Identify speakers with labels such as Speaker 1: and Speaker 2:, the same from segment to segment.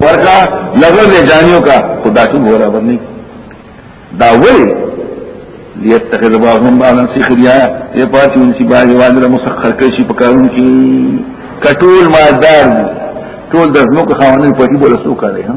Speaker 1: ورکا لغو لے جانیو کا خدا ټول برابر نه دا ولی لیتخذ بعضهم بعضا سخریا یہ پاتیو انسی باغی واندر مسخر کرشی پکارون کی کټول مالدار ټول د زموږ خاوندان په دې بوله سو کوي ها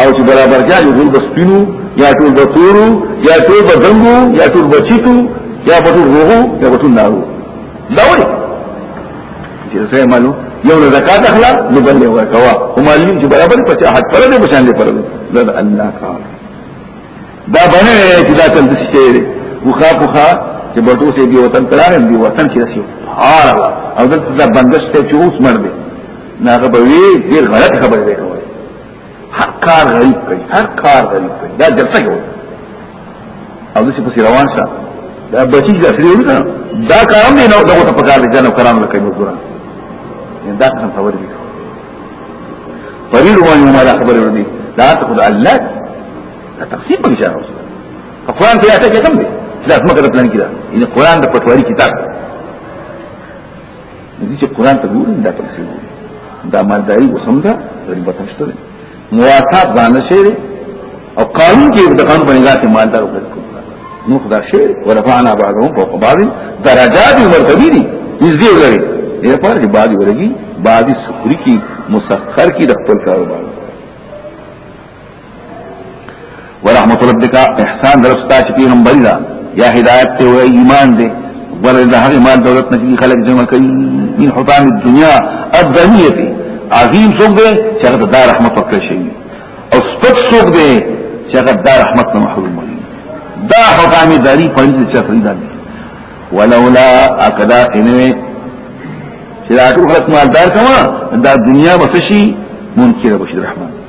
Speaker 1: او چې برابر کیا یو ټول بسپینو یا ټول بتورو یا ټول بدنګو یا ټول بچیتو یا ټول روغو یا ټول نارو دا وایي چې څه مالو یو نه زکات اخلا نو بل یو کوا او مالین چې برابر پچا حق پر دې بشان دې پر دې دا الله کار دا بنه چې دا تل څه شي وخا وخا چې بټو سي دی وطن ترانه دی وطن کې رسیو هار او دا بندش ته چې اوس مړ دی ناغه به وی ډیر غلط خبره وکړي هر کار غریب کوي هر کار غریب کوي دا جلسه کوي او دسی پسی روان شه دا بچی دا سری وړو دا کارم دی نو دغه ته پکار دي جنو کرام لکه مزدورا دا څنګه خبر دي پریر وایي ما دا خبر ورني دا ته خدای الله دا تقسیم پکې شاو په قران کې آیات کې کوم دي دا څنګه کړه پلان کړه ان قران د پټواري کتاب دې چې قران ته ګورم دا پکې دا مالداري وسم دا ربا تشته مواسات ځان شي او قانون کې د قانون په نگاه کې مالدار وکړي نو خدا شي ورفعنا بعضهم فوق بعض درجات مرتبه دي نږدې ولري دې په اړه بعضي ولګي بعضي سخري کې مسخر کې د خپل کاروبار ورحمت ربک احسان درستا چې پیغمبري دا یا هدایت ته او ایمان دې ورته د هغه مال دولت نه چې خلک جمع کوي من حطام الدنيا الدنيا دي عظیم څوک دی چې هغه د رحمت ورکړي شي او سپک څوک دی چې هغه د رحمت نه محروم وي دا حطام داری په دې چې فريدا دي ولولا اکدا انوي چې دا ټول خلک مالدار کما دا دنیا بسشي منکر بشي رحمان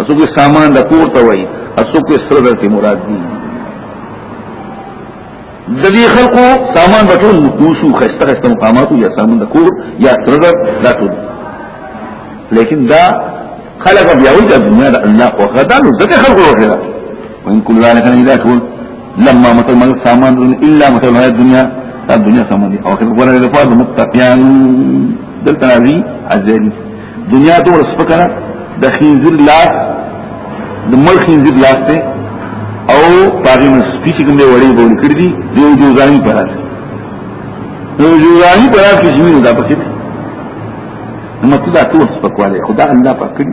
Speaker 1: اسو کې سامان د کور ته وای اسو کې سره د مراد دي د دې خلکو سامان به ټول نقوشو خسته خسته مقاماتو یا سامان د کور یا سره دا ټول لیکن دا خلق بیا وی د دنیا د الله او غدا نو ځکه خلکو وکړه وان کل ذلک نه الا ټول لما مثل ما سامان الا مثل هذه الدنيا الدنيا سامان دي او خلکو ورته د پاره متقیان دلته راځي عزیز دنیا دومره سپکه ده د خنزیر لاس د مړ خنزیر لاس ته او پاګې من سپی چې کوم دی وړي بول کړی دی دی یو جوزانی پر راځي یو جوزانی پر راځي چې موږ دا پکې نو مطلب ټول سپکواله خدا الله پاک کړی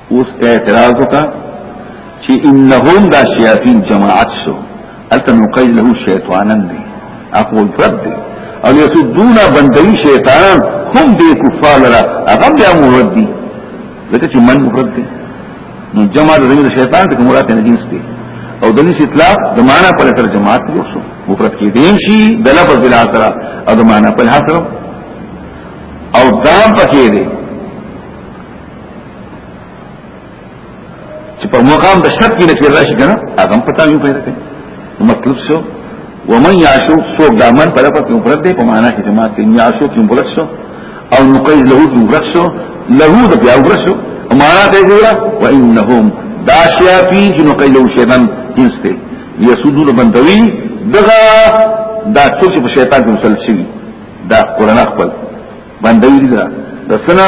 Speaker 1: اوس اعتراض وکړه چې انهم دا شیاطین جماعت شو الته مقید له شیطانن دی اقول فرد دی او یسدون بندي شیطان هم دې کفار لرا هغه بیا مرد دي لکه چې من مرد دي نو جمع د زمير شیطان ته مراد نه جنس دي او د نس اطلاق د معنا پر تر جماعت کې وسو مفرد کې دیم شي د لفظ بلا سره او د معنا پر حاصل او دام پکې دي چې په مقام د شک کې نکیر راشي کنه هغه هم پتا یو پیدا کوي مطلب شو ومن یعشو سوق دا من پر لپس مفرد دی په معنا کې جماعت کې یعشو کې مفرد شو او نقیز له دې مفرد شو له د بیا مفرد شو معنا ته دی و انهم دا شیاتی چې نقیز له شیطان جنس دی یسودون بندوی دغه دا څه چې په شیطان کې مسلسل شي دا قران خپل باندې دي دا د سنا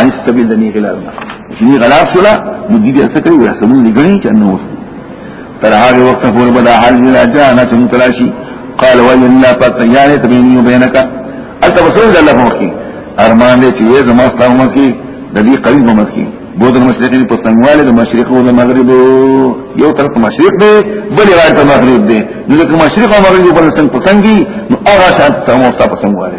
Speaker 1: ان سبیل دني غلار نه چې غلار شولا نو دې څه کوي ورسمون لګني چې نو تر هغه وخت پورې به دا حال نه راځه نه چې تلاشي قال وای الله پاک یا ته بیني او بینک انت رسول الله فوقي ارمان دې چې زما ستاسو مکه د دې قریب مکه بود المشرقین په څنګهواله د مشرق او د مغرب یو طرف مشرق دی بل روایت مغرب دی نو د مشرق او مغرب په څنګه په څنګه نو هغه شان تاسو په څنګهواله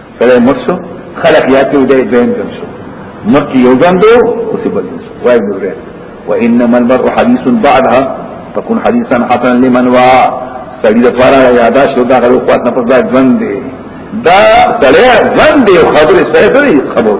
Speaker 1: سره مرسو خلق یاتی و دی دویم جن شو مکی یو جن دو اسی بل جن شو وائی بزرین و انما المرء حدیث بعدها فکن حدیثا حسنا لمن وا سړی د پاره یادا شو دا غلو خواط نه پس دا ژوند دی دا سړی ژوند دی خبره سره دی خبره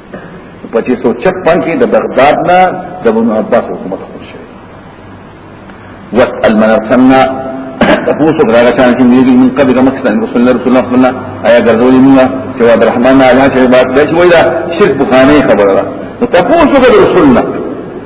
Speaker 1: په 356 کې د بغداد نه د بنو عباس حکومت خپل شو واسال من ارسلنا تفوسو غراغا چانا چون دیدی من قبل مکسا ان رسول اللہ رسول اللہ صلی اللہ آیا گردولی مولا سوا درحمان آلها چه بات بیش ویدا شرک بخانه خبر را تفوسو غد رسول اللہ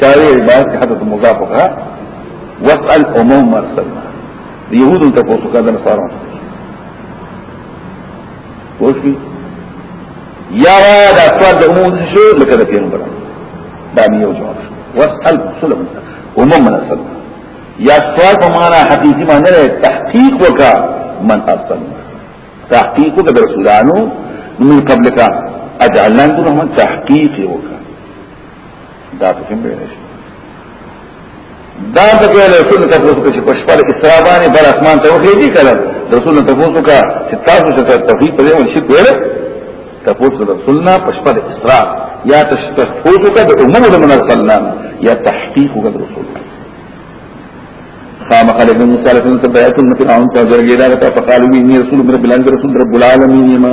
Speaker 1: چاوی عبارت کی حدث مضاف کا واسأل امم مرسلنا یهودو تا پوسو کا دن سارا پوشی یا وایا دا اطوار دا امم شو لکه دا پیغمبر دا میو جواب شو واسأل سلم امم مرسلنا یا اطوار پا مانا حقیقی مانا رہے تحقیق وکا من ارسلنا تحقیق وکا دا رسولانو من قبل کا اجعلنا دون من تحقیق وکا دا کوم به نشي دا ته کې له رسول ته پوښتنه کوي په شپه کې اسراء باندې بر اسمان ته وخی دي کړه رسول ته پوښتنه کا چې تاسو څه ته توحید په دې باندې شي کوله ته پوښتنه رسول نه په شپه کې اسراء یا تشتر پوښتنه کا د عمر د منزل الله یا تحقیق د رسول خام خلق من موسی علیہ السلام سے بیعت ان فرعون کا جرگیدہ رہتا فقالو بی انی رسول رب العالمین رسول رب العالمین ما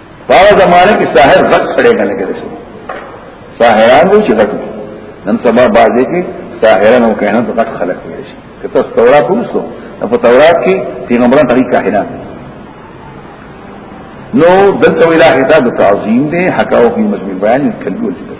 Speaker 1: هغه زمانه کې ساحر غټ سړی نه لګیدل شو ساحران وو چې غټ نن سبا باندې کې ساحران او کاهنان غټ خلک وي شي کته تورات وسو په تورات کې پیغمبران طریق کاهنان نو دلته ویلا خطاب تعظیم دی حکاو فی مجمع بیان کلو الفطر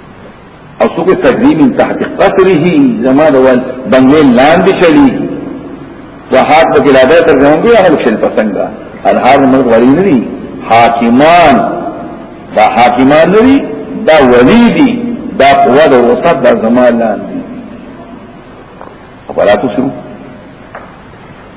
Speaker 1: او څوک تقدیم تحت قصره زما د ول بنګل لاندې شلی وحات په لاده ترجمه دی هغه شل پسند ده الهار مرغ ولی نه دي حاکمان دا حاکمان نه دي دا ولی دي دا قوه د وسط د زما لاندې خبراتو شروع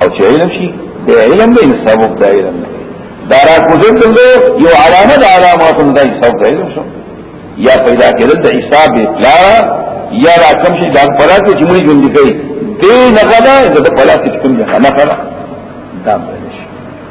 Speaker 1: او چې علم شي د علم به حساب د علم دا را کوزل څنګه یو علامه د علامات د حساب د علم شو یا پیدا کېدل د حساب اطلاع یا را کوم شي دا پرا کې چې موږ ژوند کوي دې نه غلا د پرا کې کوم نه غلا دا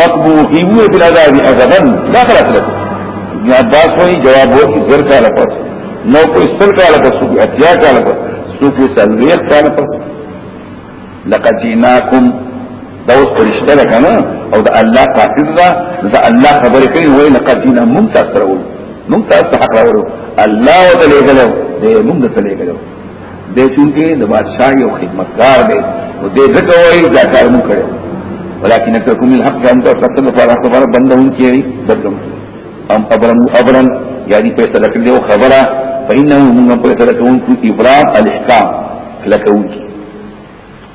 Speaker 1: مقبوحی ہوئے بلا دابی اغبن داخل اطلق ابن عباس ہوئی جواب ہو کہ زر کالا پر نو کو استل کالا پر سوکی اتیا کالا پر سوکی سلویخ کالا پر لقد جیناکم دا اوس پرشتہ ده کنه او دا الله قاصد ده دا الله خبرې کوي وای لقد جینا مونږ تاسو راوړو مونږ تاسو حق راوړو الله وتعالى غلو دې مونږ ته لګلو دې چونکه د بادشاہ یو خدمتګار دی او دې ځکه وایي دا کار مو کړو ولكن اكثركم الحق جان تو قتل پر خبر بندون کیری بدلون ام ابرم ابرم یعنی په سره کړي او خبره فإنه من په سره کوونکو ابرام الاحکام لکونکو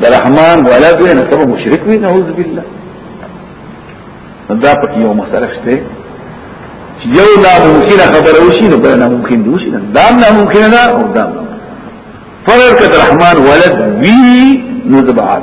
Speaker 1: د رحمان ولد وي نو ته مشرک وي نعوذ بالله دا پکې یو مسله شته چې یو لا ممکنه خبره وشي نو بل نه ممکن دی وشي دا نه ممکنه ده او دا فرق رحمان ولد وی نو زبعات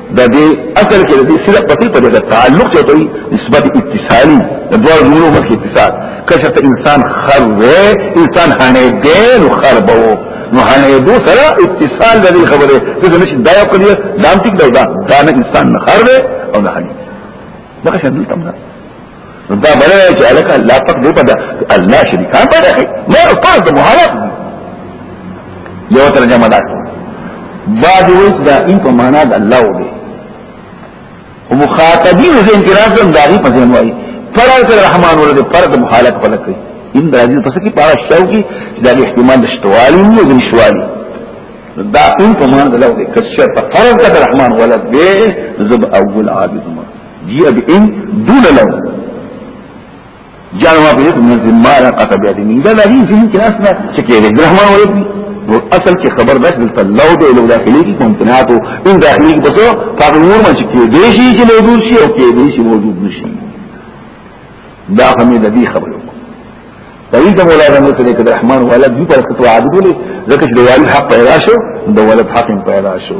Speaker 1: دا دې اصل کې دې صرف پتی په دې تعلق چې دوی نسبت اتصالي د دوه زمونو مخکې اتصال کله چې انسان خر وې انسان هنه دې نو خر بو نو هنه دو سره اتصال د دې خبره چې د نشي دا یو کړی دا ټیک دا دا نه انسان نه خر وې او نه هنه دا څنګه تم نه دا بلنه چې الک الله پاک دې پدا الله شریکان پیدا کړي ما استاد د مهارت یو ترجمه ده بعد وې دا ان په معنا د الله و دي او مخاطبین زین اعتراض هم داغي په ځین وایي فرض الرحمن ولد فرض مخالف پلک کوي ان درازي پس کې پارا شاو کې دا احتمال د شتوالي نه د شوالي دا ان په معنا د الله و دي کښه فرض الرحمن ولد به زب اول عابد مر جی اب ان دون لو جان ما بيت من زمارة قطع بيادني ده لدي ذهن كده أسنا شكيه ده برحمن وربي اصل کې خبر ده چې لو ده لو داخلي کې ممکناتو ان داخلي کې بسو فاق نور ما شكيه ده شي چې موجود شي او کې ده شي موجود نشي دا همي ده دي خبر طريق مولانا مثل کې رحمان ولد دي پر خطو عادت ولې ځکه چې د والد حق پیدا شو د ولد حق پیدا شو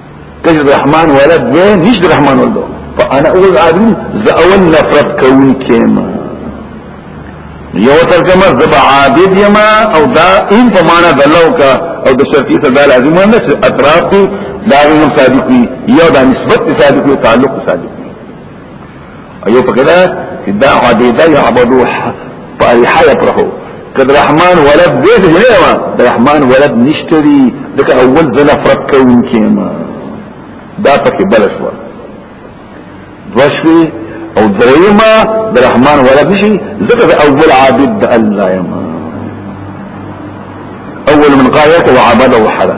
Speaker 1: کج رحمان ولد دی نشد رحمان ولد فا انا اول عادم زا اول نفرت کون کیما یو ترجمه زبا عابد یما او دا ان په معنا د لو کا او د شرطی صدا لازم نه چې اطراف دي دا نو صادق وي یو دا نسبت صادق وي تعلق صادق ایو په کدا چې دا عدیده یعبدو په الحیا پرهو کد رحمان ولد دې دې نه ما رحمان ولد نشتري دغه اول ځله فرق کوم کېما دا پکې بل شو دوشوي او درېما د رحمان ولد نشي ذکر اول عابد الله يما اول من قال يك وعبده حدا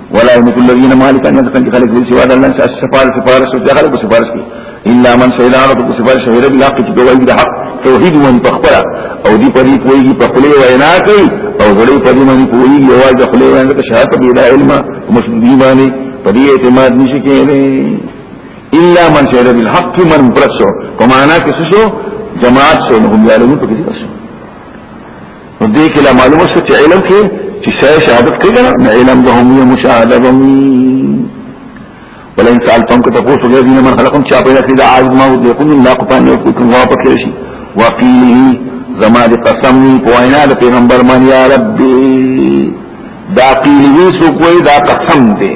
Speaker 1: ولا يملك الذين مالك ان يتقن خلق ليس وعد الله سفار سفار سفار سفار الا من شهد على ربك سفار شهد بالحق جواب بالحق توحيد من تخبره او دي پدی کوئی په خلی وینا کوي او غړي پدی باندې کوئی یواز خلی وینا ته شهادت بي لا علم مسلمي باندې پدی اعتماد نشي کېږي الا من شهد بالحق من برسو په معنا کې څه شو جماعت شو هم یعلمون په کې څه نو دې کې لا معلومه شو چې علم کې چې شای شهادت کوي نه علم د هم یو مشاهده بمي ولئن سالتم که تاسو ته دې من خلقم چا پیدا کړی دا عالم ما دې کوم لا کو پانی کو کوم واپس کړی شي وقیل زما دې قسم ني پوینا د پیغمبر من یا ربي دا قیل وی سو کوئی دا قسم دې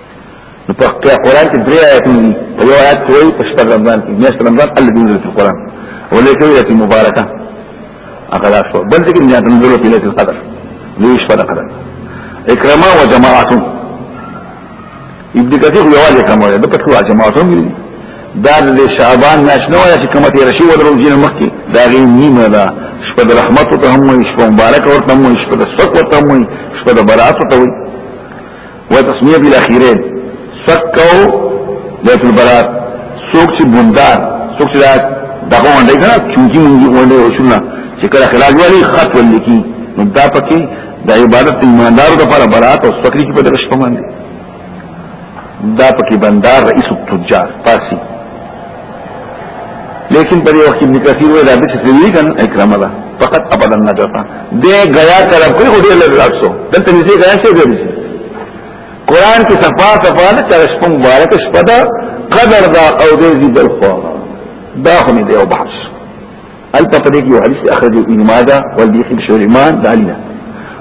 Speaker 1: نو په قرآن کې درې آیاتونه دي په یو آیات کې وایي په شپږ رمضان کې میاشت رمضان الله دې نزل قرآن ولې کې وایي مبارکه هغه دا شو بل ذکر نه تنزل په ليله القدر لوی شپه ده قدر اکرما و جماعت ابن کثیر یو ځای کوم ده په ټول جماعت هم دي دا د شعبان ناشنه وایي چې کومه تیر شي ودرو جن مخکې دا غي نیمه ده شپه د رحمت ته هم وایي شپه مبارک ورته هم وایي شپه د سکوت هم وایي شپه د برات ته وایي وتسميه بالاخيرين سکو ليله البرات سوق چې بندار سوق چې دغه باندې کنه چونکی مونږ باندې وشونه چې کله خلاج والی خط ولیکي نو دا پکې د عبادت ایماندارو لپاره برات او سکری کې په دغه شپه باندې دا پکې بندار رئیس التجار پارسی لیکن پر یو وخت ابن کثیر وی دا چې دی کن اکرام ده فقط ابدا نه جاتا دې غیا کړه کوئی وړي له راسو دلته نږدې غیا شي دی قران کې صفا صفا نه چې شپه مبارک شپه ده قدر دا او دې دې بل خو دا هم دی او بحث البته په دې کې یو حدیث اخرج ابن ماجه ول دي کې شو ایمان د علی نه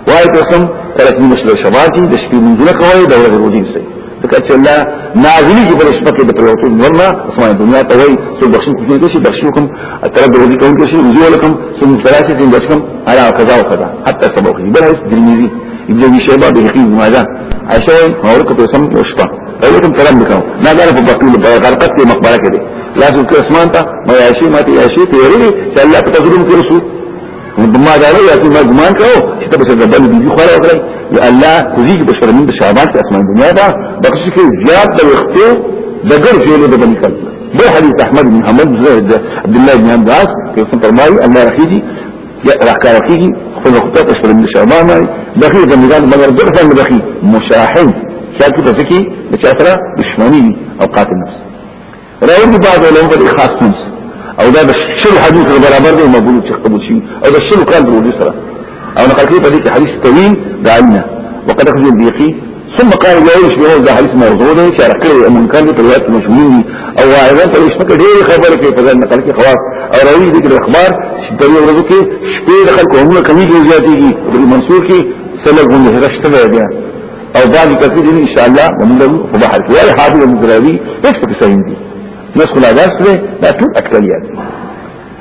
Speaker 1: وای قسم ترک من شل شباتی د شپې منځونه کوي د ورځې روزي سي ځکه چې الله نازلي کې پر شپه کې د پروتو ورما اسماء دنیا ته وای سو بخښو کوي چې بخښو کوم تر د روزي کوم چې روزي ولکم سو مستراحه چې بخښم على قضا وقضا حتى سبق دي بل هیڅ درنيزي ابن ابي شيبه به کې ماجه عائشه مورکه قسم وشپه ولیکم سلام وکاو دا غره په بطول په غرقت کې مقبره کې دي لاس کې اسمان ته ما یاشي ما ته یاشي ته ویلي چې الله په تظلم کې رسو ما دا له یاسي ما ګمان کاو چې ته به څنګه باندې دي خو راغلی یا الله کوزي په شر من شعبان کې اسمان دنیا دا بخش کې زیات د وختو د ګر جوړو د بني کړ ده حدیث احمد بن حمد عبد الله بن عباس کې څنګه فرمایي الله رحیدي یا راکاره کېږي خپل خدای ته سره د شعبان دی دغه د میدان مګر دغه څنګه دخي مشاحن شاکو ته ځکه د چا سره دښمني او قاتل نفس راوړي بعض علماء په خاص نفس او دا د شل حدیث سره برابر دی مقبول چې قبول شي او د شل کال د سره او نقل کې په دې حدیث طويل دعنا وقد اخذ البيقي ثم قال لا يشبه هو ده حديث موضوع ده چې رکړي منکر دي په روایت مشهور دي او وايضا په اسمه کې ډېر خبره کوي په ځان نقل کې خواص او راوي دي د اخبار چې په یو ورځ کې شپې د خلکو هم کمی کې زیاتېږي په منصور کې سلګ غونډه هرشته دی او بعد کثیر ان شاء الله موږ په بحر کې وای حافظ مزراوي هیڅ په سین دي نس کلا داس ده دا ټول اکثریت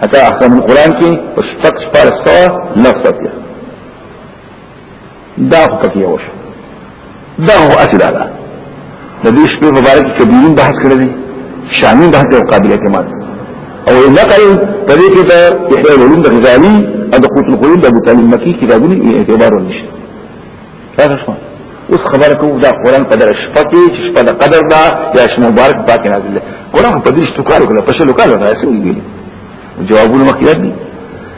Speaker 1: حتی احکام القرآن کې په شپږ شپږ لفظ دی دا خو پکې یو شو دا هو اصل ده د دې شپې مبارک کبیرین بحث کړی دی شامی بحث او قابل اعتماد او نقل په دې کې د احیاء العلوم د غزالی او د قوت القلوب د ابو طالب مکی کتابونه اعتبار ونشي هغه شو اوس خبره کوم دا قران په درش پکې چې په قدر دا یا شمه مبارک پاک نازل قران په دې شتو کار وکړه په شلو کار راځي جوابونه مخکې راځي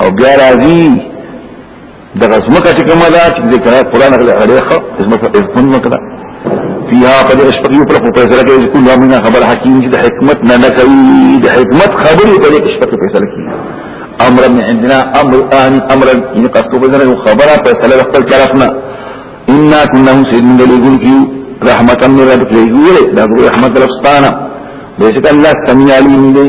Speaker 1: او بیا راځي د غزمکه چې کومه ده چې د قرآن غلې غلې خو اسمه اسمه مکړه فيها قد اشتقي پر خو فیصله کوي کله من خبر حکیم چې د حکمت نه نه کوي د حکمت خبرې په دې اشتقي فیصله کوي امر من عندنا امر ان امر ان قصو بزنه خبره فیصله خپل طرفنا ان كنا سيدنا لګون کیو رحمت من ربك لګول دا رحمت ربستانه بیشک الله سميع عليم دی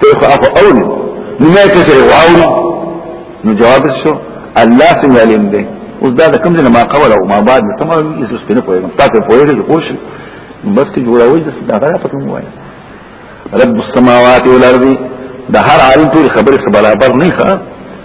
Speaker 1: ته خو اخو اول نو ما کسر واوري نو جواب شو الله سمي علم دی اوس دا کوم ځای ما قبل او ما بعد ته ما یې سپینه پوهیږم تاسو پوهیږئ خوش بس کې جوړوي د ستاره پته مو وایي رب السماوات والارض د هر عالم ټول خبره برابر نه ښه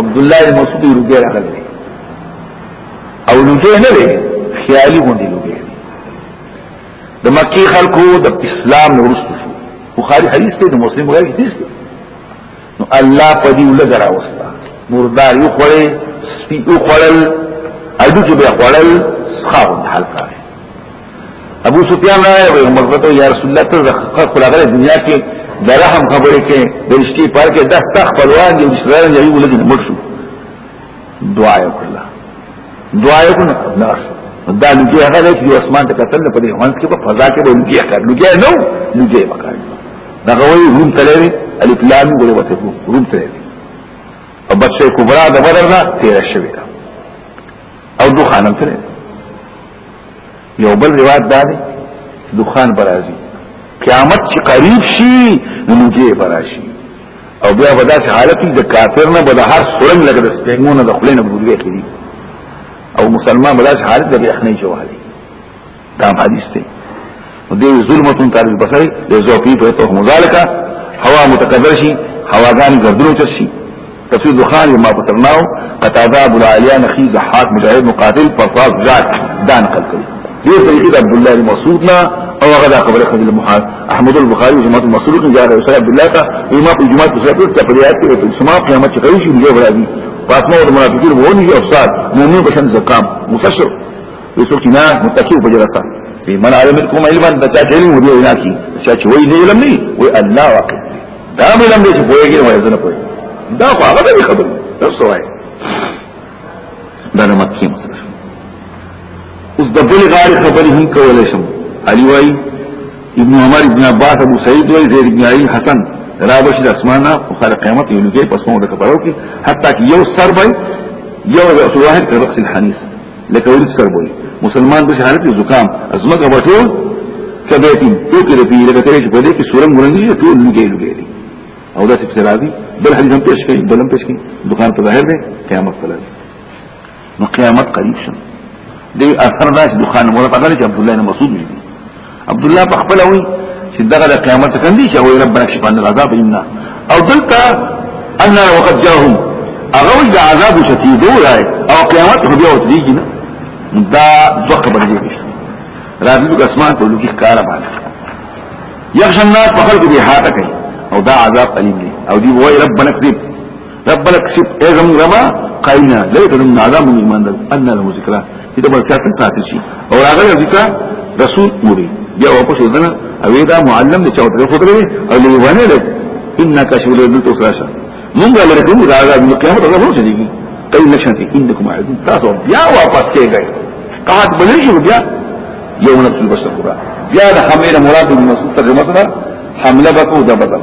Speaker 1: عبد الله بن مسعود لوګي راغلی او لوګي نه دی خیالي غوندي لوګي د مکی خلکو د اسلام ورسته شو بخاری حدیث ته د مسلم غیر حدیث دی نو الله په دې ولګرا وستا مردار یو خړې سپي یو خړل اډو کې به خړل څخه حل کړي ابو سفیان راغی او عمر ته یا رسول الله ته زخه خلا غره دنیا کې د رحم خبرې کې د رښتې پار کې د تخبلوان دي چې دا یو ولګي مړ شو دعا یې کړل دعا یې کړل نه دا لږه هغه د اسمان ته کتل په دې وانس کې په فضا کې به لږه کړ لږه نو لږه وکړ دا غوي روم تلوي الف لام ګره وته روم تلوي او بچه کبرا د بدر نه تیر شوی دا او دخان هم تلې یو بل روایت دا دی دخان برازي قیامت چې قریب شي نو موږي براشي او بیا په داسې حالت کې د کافر نه بده هر سورن لګ د سپینګونه د خلینو بوګي کړي او مسلمان بلاش حالت د بیا خنې جوړه دا حدیث دی دې ظلمتون تعریف بسره د زوفی په توه مزالکه هوا متکبر شي هواګان ګردلو چر شي تفسیر دخان ما پترناو قتاده ابو العالیه نخی زحاق مجاهد مقاتل فرفاض جاک دا نقل کړي دې طریقې عبد الله بن مسعود نه او هغه دا خبره خدای المحاد احمد البخاری او جماعت مسعود کې جاره رسول عبد الله ته امام په جماعت کې څه په ریات کې په سما قیامت کې کوي چې یو راځي پاتمه د منافقین وونه او افساد مؤمن بشن زکام مستشر ویسو کنا متکیو بجرتا وی من عالم کوم علما د چا علم ودی وینا کی چا چې وی نه علم نه وی الله واقع دا علم دې چې پوهیږي وای زنه پوهیږي دا خو هغه دې خبر تاسو وای دا نه مکه اوس د بل غار خبرې هم کولای شم علی وای ابن عمر ابن عباس ابو سعید وای زید ابن علی حسن رابش د اسمانه او خلق قیامت یو لږه پسونه د کبرو کې حتی یو سر وای یو واحد رأس الحنیس لکه ورس کربوي مسلمان به حالت زکام ازمګه بټول کبه دې ته کې دې لکه ترې چې په دې کې سورم ګورنګ شي ټول لګي لګي او دا څه راځي بل حدیث هم پیش کړي بل هم پیش کړي دکان ته ظاهر دی قیامت ته لازم نو قیامت قریب شم دې اثر داش دکان مولا په غلط عبد الله بن مسعود عبد الله په خپل وی چې دغه د قیامت کندي چې وي ربنا کشف عنا العذاب ان او دلته ان وقد جاءهم هغه د عذاب شدید وای او قیامت خو بیا وتیږي نه دا ځکه باندې راځي د اسمان ته لوګي کار باندې یخش الناس په خلق دې حاته کوي او دا عذاب الیم دی او دی وای ربنا کذب ربنا اكسب ايضا ربا قائلنا ليس من عذاب من ايمان ان له ذكرى اذا ما كانت تاتشي او راغله ذكرى رسول مبين بیا او پښې دنه او دا معلم دې چاوت غو درې او لې ونه لې انك شغل دې تو سراشا مونږ لري کوم دا عذاب من قیامت غو شي دي قيل لك شانتي انكم عايزين تاسو بیا واپس کېږئ قات بلېږي بیا یو نفس البشر قرا بیا د حمله مراد من مسعود ترجمه سره حمله بکو د بدل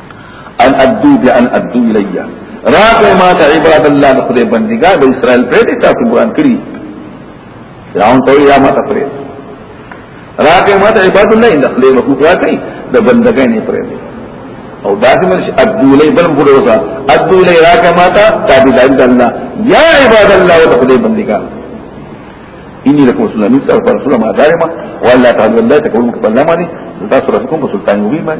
Speaker 1: ان ادو بیا ان ادو الیا راغه ما ته عباد الله د خدای بندګان د اسرائیل په دې تاسو ګران کړی راون ته یا ما ته پرې راغه ما ته عباد الله د خدای په کوټه کړی د بندګان یې پرې او داسې مرش ادو الی بل ګره وسا ادو الی راغه ما ته تابع الله یا عباد الله د خدای بندګان اني لكم رسول الله مثل رسول ما دائما ولا تعالوا الله تكونوا كبلماني تاسو رسولكم سلطان مبين ما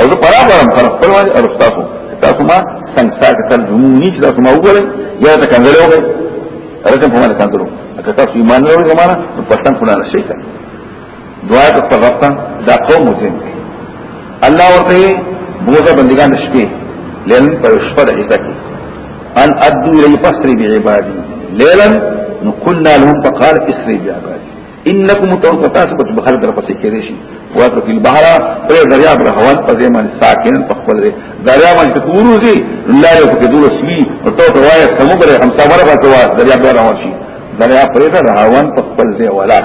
Speaker 1: او زه پرا غواړم پر خپل وای او تاسو تاسو ما څنګه ستاسو تل زمونږ چې تاسو ما وګورئ یا ته کنځل وګورئ راځم په ما کنځل وګورئ که تاسو ایمان لرئ زمانہ نو پښتن خلانه شي دعا ته پرتا دا قوم مجرم دی الله ورته بوزه بندگان شپې لیلن پر شپه د حصہ کې ان ادو الی فسری بعبادی لیلن نو قلنا لهم فقال اسری بعبادی انکم متوقفات په بخار در پسې کېږي شي واته په بحر پر دریا پر هوان په ځای باندې ساکن په خپل دریا باندې کوروږي لا یو کې دور سوي او ته ته وایې سمو پر هم سفر راځي دریا پر هوان شي دریا پر هوان په خپل ځای ولاړ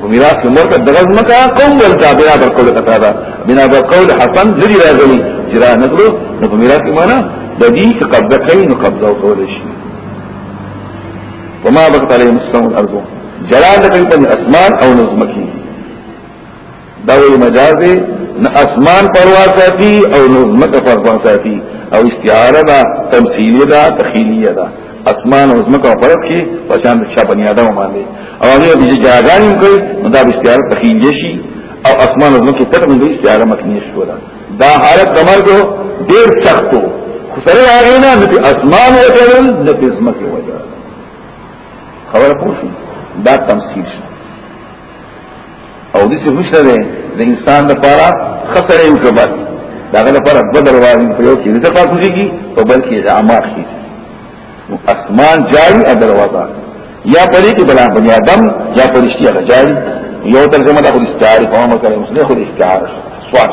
Speaker 1: په میراث کې مرته دغه مکه قوم ول تابع بر قول کتا دا بنا بر قول حسن جری راغلی جرا نکړو نو په میراث کې معنا د دې چې قبضه کوي نو قبضه کول شي وما بقت عليهم السماء والارض جلال کوي په اسمان او نظمکی دا وی مجاز نه اسمان پروا ساتي او نظمک پروا ساتي او استعاره دا تمثيليه دا تخيليه دا اسمان او زمکه او پرس کې پشان د شپه بنی آدم باندې او هغه د جهادان کوي نو دا به استعاره تخینجه شي او اسمان او زمکه تر موږ استعاره مکنی شو دا دا حالت کمر کو ډیر سختو خو سره هغه نه د اسمان او ترن د زمکه وجه خبره پوښي دا تمثيل شي او دې څه مشته ده د انسان لپاره خطر یو کبد داغه لپاره بدر وایي په یو کې ځکه پاتې کیږي او بلکې اعماق کیږي اسمان جاری او دروازه یا پرې کې بلا بنی آدم یا پرشتي هغه جاری یو ترجمه د استعاره په عامه کړي مسله خو استعاره سوال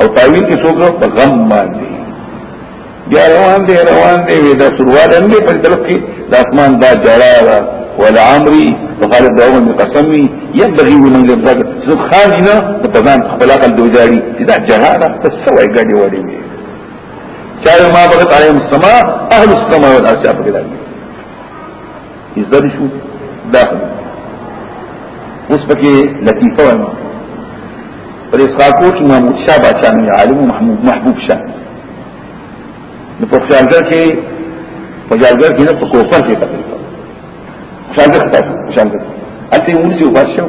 Speaker 1: او تاویل کې څوک په غم باندې بیا روان دی روان دی وی دا سروال هم دی په طرف کې د اسمان دا جړا را ولا عمري وخالد دا عمر قسمي يبغي من الزبد سبحان نه په تمام خلاق الدوجاري دا جړا را تسوي غړي وړي چا ما بغت عليهم السماء اهل السماء والارض په کې ازدر شو داخل اس پکی لطیفہ وانا پر اس خاکو کی محمود شاہ باچا نمی عالم و محمود محبوب شاہ نو په خیالګر کې په خیالګر کې نه په کوفر کې تکلیف خیالګر خطا خیالګر اته یې ونیو بادشاہ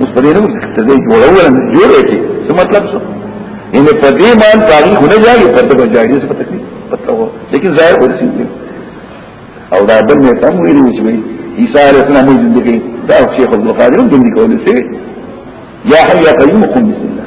Speaker 1: اوس په دې نو ته دې جوړول نه جوړې کې څه مطلب څه ان په دې مان تاریخ نه ځای په دغه ځای څه پته کې پته و لیکن ظاهر ورسې او دا بل نه تم ویلې چې وي عیسی علیه السلام یې زندګي دا شیخ عبد القادر هم زندګي کولې سي یا حي یا قیوم قم بسم الله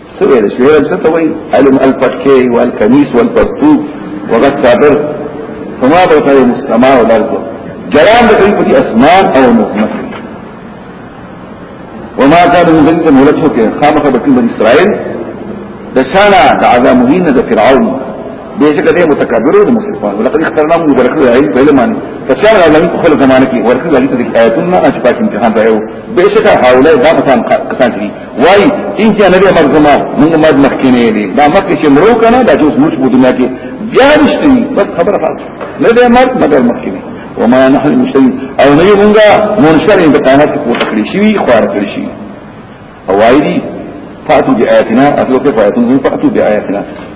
Speaker 1: سویل شویل څه ته وایي علم الفتکه والکمیس والفستوق وغد صادر فما بغیر السماء والارض جلال د کوي په اسمان او نظم وما كان من ذلك مولته کې خامخه د بنی اسرائیل د شانا د عذاب مهین د فرعون بیشک دې متکبر او مخالفان ولقد اخترنا من برکت العلم په علم باندې فشار العالمین په خپل زمانه کې ورکړل دي چې آیاتونه نه شپه کې امتحان رايو بیشک هاولای دا کسان کسان دي وای ان چې نه مرګ زما موږ مرګ مخکې نه دی دا مخکې چې مرو کنه دا جوز موږ په دنیا کې بیا نشته بس خبره خلاص نه دی مرګ مګر مخکې نه وما نحن مشرين او نه موږ منشرين په قیامت کې پورته کړی شي خوار کړی شي او وایي فاتو بآياتنا اتلو کې فاتو بآياتنا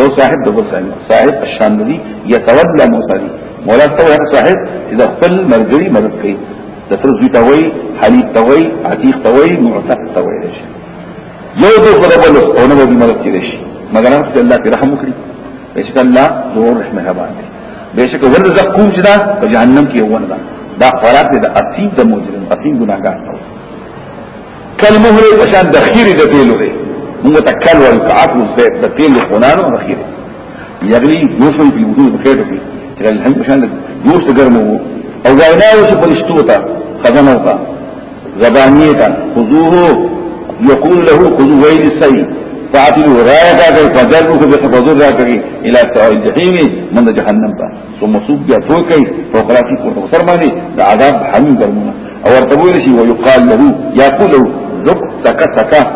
Speaker 1: یو صاحب د بل صاحب صاحب الشاندلی یتولى موسری مولا تو هغه صاحب چې د خپل مرګري مدد کوي د تر دوی توي حلیف توي عتیق توي معتق توي شي یو د خپل بل او نه دی مدد کوي شي مگر هغه چې الله رحم وکړي بشک الله نور رحم مهربان دی بشک ور زقوم چې دا په جهنم کې ونه دا دا خوراک دی د اصیب د مجرم اصیب ګناګار کل مهره په شان د خیری د تیلو دی موږ ته کل وایو که عقل زیت د تیلو خونانو د خیری یغلی یوسل په وجود په خیر کې چې الحم په شان د یوس ته ګرمو او وینا یې په لستو ته خزانه وتا زبانیه ته خذوه یقول له خذوه ویل سی فاعتلوا رایا دا کوي فجروا به تفضل را کوي الى سوال الجحیم من جهنم ته ثم سوق بیا ټوکې او خلاصي په سر باندې د عذاب حمیم ګرمونه او ورته ویل شي ويقال له يقول ذق تک تک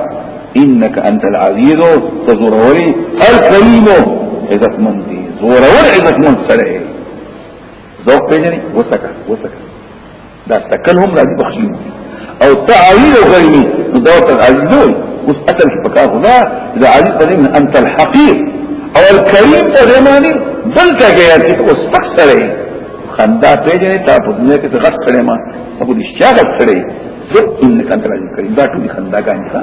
Speaker 1: انك انت العزيز تزوروري الكريم عزت من دي زورور عزت من سره ذوق پیژني وسکه وسکه دا تکل هم راځي بخښي او تعاویل او غیبی نو دا تعاویل دی اوس اصل په کار خدا دا علی په من انت الحقیر او الکریم ته زمانی بل څه کې یاتي اوس پک سره خندا ته نه تا په دنیا کې غټ سره ما هغه دې شاګه سره زه ان کان تر دې کریم دا ټول
Speaker 2: خندا کوي ښا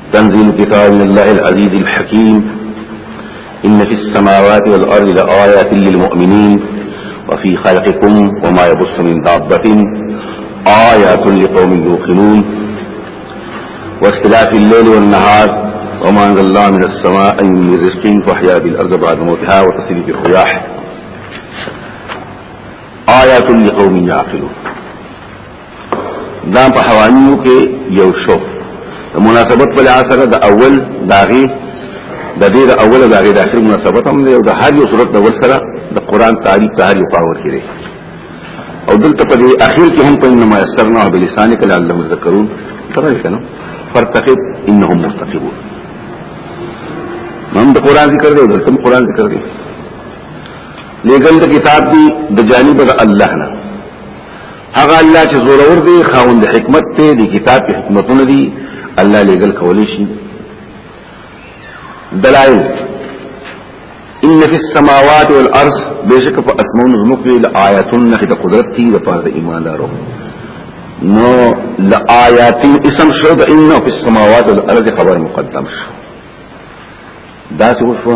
Speaker 2: تنزيل كتاب من الله العزيز إن فی السماوات والأرض لآیات للمؤمنین وفی خلقكم وما يبث من دعبت آیات لقوم يوقنون واختلاف الليل والنهار وما أنزل الله من السماء من رزق فأحيا بالأرض بعد موتها وتصريف الرياح آيات لقوم يعقلون دا په حوانیو کې یو شو مناسبت په لحاظ سره د اول داغي د دې د اول داغي د اخر مناسبت هم دی او د هر یو صورت د اول سره د قران تعریف ته هر یو پاور کړي او دلته په دې اخر کې هم په انما یسرنا بلسان کله الله مذکرون ترای کنه فرتقب انهم مرتقبون نن د قران ذکر دی دلته قران ذکر دی لګل د کتاب دی د جانب د الله نه هغه الله چې زورور دی خاوند حکمت ته دی کتاب کې حکمتونه دي الله لګل کولی شي دلائل ان فی السماوات والارض بشک په اسماء زموږ کې آیاتن کې د قدرت دی د پاره د ایماندارو نو لآیات اسم شو د ان فی السماوات والارض خبر مقدم شو دا څه وشو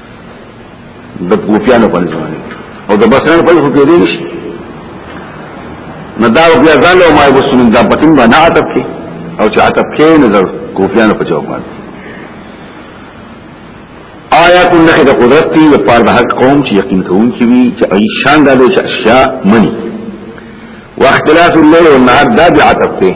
Speaker 2: د کوفیانو په ځواني او د بصریانو په کوفیو دي نشي ندا او بیا ځان او ما وسنن دا پتن باندې عتب کې او چې عتب کې نظر کوفیانو په جواب باندې آیات الله د قدرت دی د پاره د هر قوم چې یقین کوون کې وي چې ای شان د اشیاء منی واختلاف الليل والنهار دا بعتب ته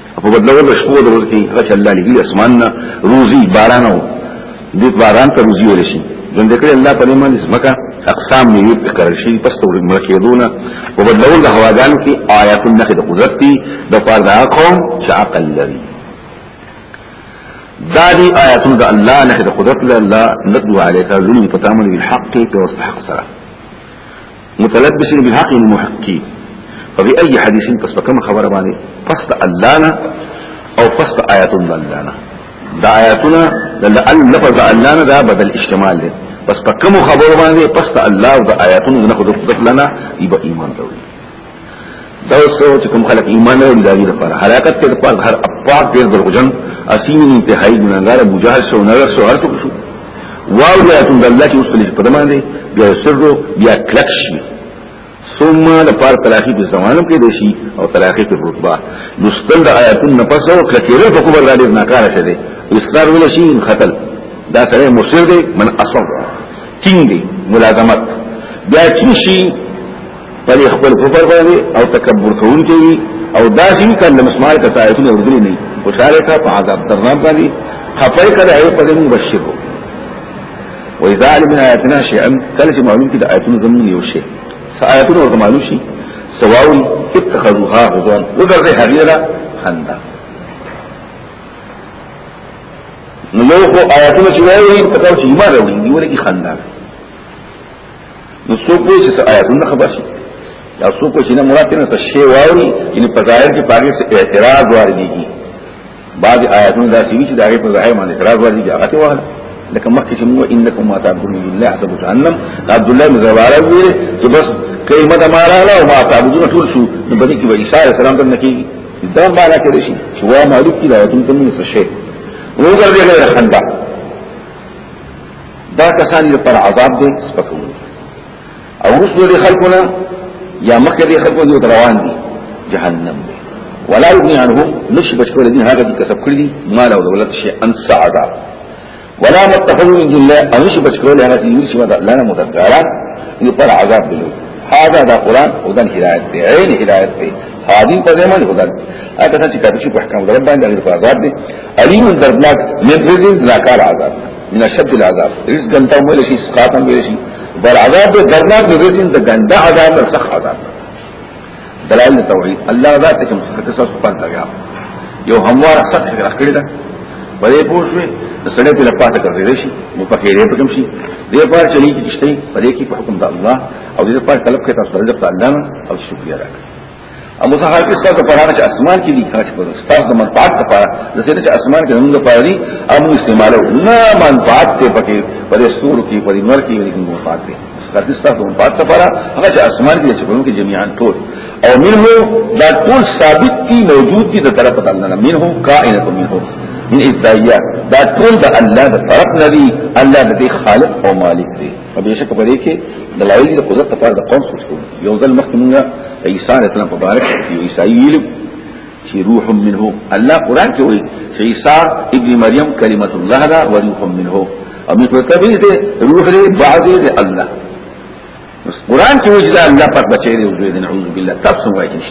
Speaker 2: په بدلول د شپو د ورځې کې هغه چې الله لګي اسمان نه روزي باران او دې باران ته روزي ورشي ژوند کړی الله په نعمت زمکا اقسام نیو په قرار شي پس ته ورګ مرکیدونه په بدلول د هواګان کې آیات النخل د قدرت دي د فرد قوم چې عقل لري دا دي آیاتونه د الله نه د قدرت له الله ندو علیکا ظلم پتامن بالحق په واستحق سره متلبس بالحق المحقي ففي اي حديث پس كما خبر باندې پس الله او پس آيات الله دا آياتنا لأن لفظ الله دا بدل اشتمال دی پس په کوم خبر باندې پس الله او د آیاتونو نه خود لنا يبقى ایمان راوړي دا څو چې کوم خلک ایمان لري د دې لپاره حرکت ته په هر اپاک ډیر درغجن اسیم انتهایی ګناګار ابو جهل شو نظر شو هر څه شو واو یا تم د الله چې اوس په دې باندې بیا سرو بیا کلک شي ثم د پار تلاخی په زمانو کې دی شي او تلاخی په رتبه مستل د آیاتن نفس او کلکېره په کوبر راډیر ناکاره شه دي اصرار ولا شي خطل دا سره مصر دی من اصل کینګ دی ملازمت بیا چې شي په خپل کفر باندې او تکبر کوونکی وي او دا چې کله مسمار کته آیتونه ورغلي نه خوشاله کا په عذاب درنام باندې خپل کړه هي په دې مبشر و اذا من آیاتنا شیئا کله چې معلوم کړه آیتونه زموږ یو شی آیتونه ورته معلوم شي سواء اتخذوها غضوان وګرځي حریرا خندا نو لو خو آیاتونه چې وایي په تاسو ایمان راوړي دی ورکی خندا نو څوک وایي چې آیاتونه خبر شي دا څوک چې نه مراد نه څه شی واوري ان په ظاهر کې پاګه څه اعتراض واردېږي بعض آیاتونه دا سوي چې دا غي په ظاهر باندې اعتراض واردېږي هغه ته وایي لکه مخکې چې موږ انکم ما تعبدون لله عذاب جهنم عبد الله بن زواره ویل چې بس کلمه د مارا له ما تعبدون ټول شو نو باندې کې عیسی علیه السلام ته نکېږي دا معنا کوي چې وا مالک کی دا ته موږ څه شي وګورئ دغه خندا دا کسان دې پر عذاب دي سپکو او اوس دې خلقونه
Speaker 1: یا مکه دې خلقو دې روان دي جهنم دي ولا يغني عنهم نش بشكو الذين هذا كسب كل مال او دولت شيء ان سعدا ولا متخذوا من دون الله او نش بشكو الذين هذا يوش ودا لنا مدغرا يقر عذاب دلو هذا دا قران ودن هدايت دي عين هدايت دي هادي په زمن هدايت اته چې کړي په احکام رب باندې عذاب دي عليم دردناک من رزق ذکر عذاب من شد العذاب رزق ګنده مول شي سقاط هم شي بل عذاب د درناک د رزق د ګنده عذاب نه سخت عذاب دلائل توحید الله ذات کوم څه تاسو په پاتہ غیا یو هموار سخت راکړی دا بلې پوښوي د سړې په لپاره کوي شي نو په خیره په کوم شي دې پار چلی کې کشته په دې کې په حکم د الله او دې پار طلب کې تاسو رزق الله او شکر ادا کړئ او مصحف کې ستاسو په اړه چې اسمان کې دي کاټ پر ستاسو د منفعت لپاره د څه چې اسمان کې موږ لپاره دي او موږ استعمالو نه منفعت ته پکې پر استور کې پر نور کې موږ منفعت دي ستاسو ستاسو منفعت لپاره هغه چې اسمان کې چې موږ کې جميعا ټول او منه دا ټول ثابت دي موجود دي د طرف الله نه منه کائنه منه من ابتدائیات دا ټول د الله د طرف نه دي الله د خالق او مالک دي په دې شک پرې کې دلایل د قدرت لپاره د قوم څخه یو ځل مخکې موږ عیسی علیه السلام په بارک یو عیسائی چې روح منه الله قران کې وایي چې عیسی ابن مریم کلمت الله دا او روح منه او موږ په تبي دې روح دې بعد دې الله قران کې وایي چې الله پاک بچی دی او دې نعوذ بالله تاسو وایي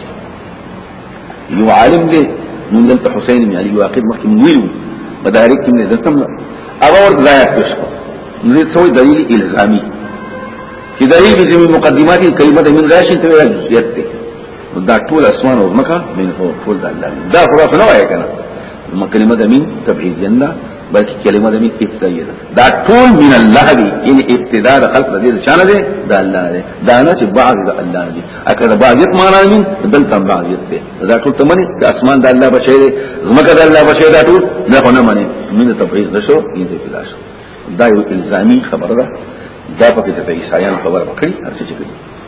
Speaker 1: یو عالم دی نو دلته حسین بن علی واقف مخکې ویلو مدارک کې نه دتم هغه ورته ځای پیش کړ نو څه دلیل الزامی چې دلیل د جمع مقدمات کلمه من راشي ته یت دی دا ټول اسمان او مکه من هو ټول د الله دا خلاص نه وای کنه کلمه د من تبعیض جندا بلکې کلمه د مين ابتدایه ده دا ټول من الله دی ان ابتدا د خلق د دې شان دی دا الله دی دا نه چې بعض د الله دی اکه د بعضیت معنا مين دلته بعضیت دی دا ټول ته منی د اسمان د الله بچی دی زمکه د الله بچی دا ټول نه خو نه منی مين ته تفریض نشو یې دې پیدا شو دا یو الزامي خبره ده دا پکې د عیسایانو خبره وکړي هر څه چې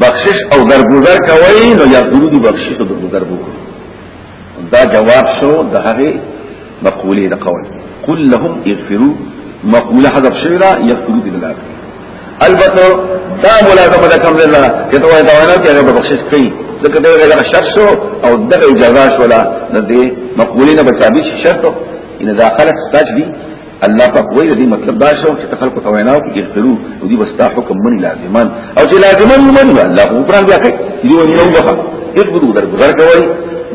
Speaker 1: بخشش او درگذر کوي نو یا ضروري بخشش او درگذر وو دا جواب شو د هغه مقوله د قول قل لهم اغفروا مقوله حذف شوی دا یغفروا بالله البته دا ملازمه ده کوم لله چې ته وایې دا ونه چې هغه بخشش کوي ځکه دا هغه شرط شو او دغه اجازه شو لا د مقوله نه بچابي شرط ان دا خلک ستاج دي الله په وای دې مطلب دا شو چې خلکو ته وینا وکړي اغفرو او دې بستا حکم من لازمان او چې لازمان من الله په قران بیا کوي دې ونی نو وخه اغفرو در گذر کوي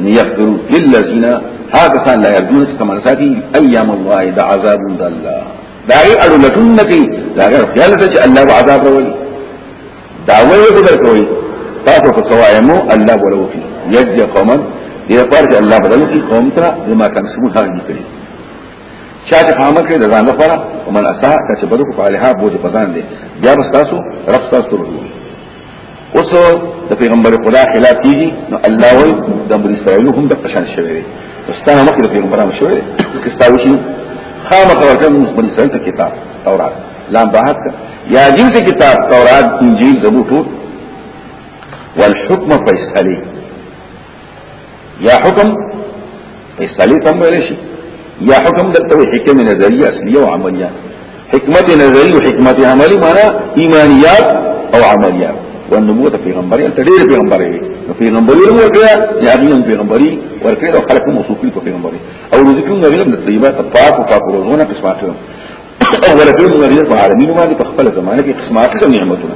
Speaker 1: ليغفرو للذین هغه سان لا يرجون کما ساتي ايام الله دا عذاب الله دا یې اړو لټون نه کوي دا غیر خیال ته چې الله عذاب راولي دا وایي گذر کوي تاسو ته سوایمو الله ولو فی یجزی قوما دې پر چې الله بدل کی قوم ته بما کان سمو هغه کړی چا چې خامل کړي د ځان لپاره ومن اساء چې بدو په الها بوج پزان دي بیا مستاسو رب تاسو ورو اوس د پیغمبر خدا خلاف کیږي نو الله وي د امر اسرائیل هم د قشان شوی دی استانه مخکې د پیغمبرانو شوی دی چې تاسو شي خامخ ورته من اسرائیل ته کتاب تورات لام بحث کا یا جنس کتاب تورات انجیل زبور ټول والحکم فیصلی یا حکم استعلی تم ویل شي یا حکم دلته حکم نظری اصلي او عملیه حکمت نظری او حکمت عملی معنا ایمانیات او عملیات والنبوت پیغمبري ته ډېر پیغمبري وي نو پیغمبري ورکړه یا دین پیغمبري ورکړه او خلق موصوفي په پیغمبري او رزق موږ غیر د طیبات پاک او پاک روزونه قسمه کړو او ورکړه موږ غیر په عالمینو باندې په خپل زمانه کې قسمه قسم نعمتونه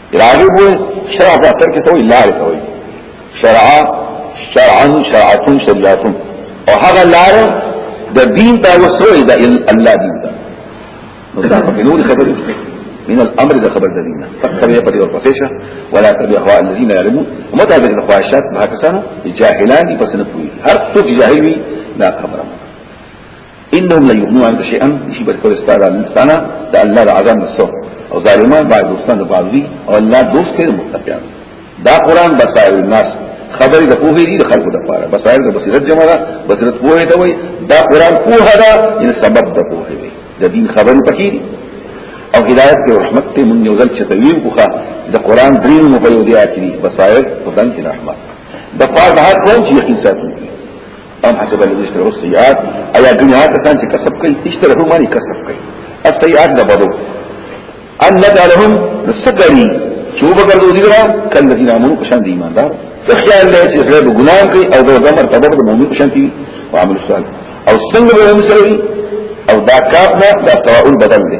Speaker 1: راغب وي شرع په اثر کې سوې لار کوي شرع شرعا شرعتون شرعتون او هغه لار د دین دا وسوي د الله دین دا نو دا په نور خبرې من الامر ده خبر دلینا فاتبع پدی اور پسیشا ولا تبع هوا الذين يعلمون ومتى ذلك الخواهشات بها کسانو جاهلان دی پس نه پوي هر څوک جاهل وي دا خبره انهم لا يغنون عنك شيئا شي بر کول استاد انسانا د الله د عذاب نسو او ظالمان بعد دوستان د باغوي او الله دوست کړي متقيان دا قران بصائر الناس خبرې د پوهې دي د خلکو د پاره بصائر د بصیرت جمع ده بصیرت پوهې ته وي دا قران پوهه ده ان سبب د پوهې وي د دین خبرې پکې دي او هدایت کې رحمت ته مونږ یو ځل چې تویل کوخه د قران درین مو په یو دی اخري بصائر خدای کی رحمت د فاضحات کوم چې یقین ساتي ام حسب الذين اشتروا السيئات ايا دنیا کسان چې کسب کوي اشتروا معنی کسب کوي السيئات د بدو ان نجعلهم سکری چې وګرځو دي را کله دي نامو کشان دي ایماندار څه خیال دی چې غیر ګناه کوي او د عمر په دغه مؤمن کشان دي او عمل صالح او څنګه به موږ سره او دا کار نه دا تواول بدل دی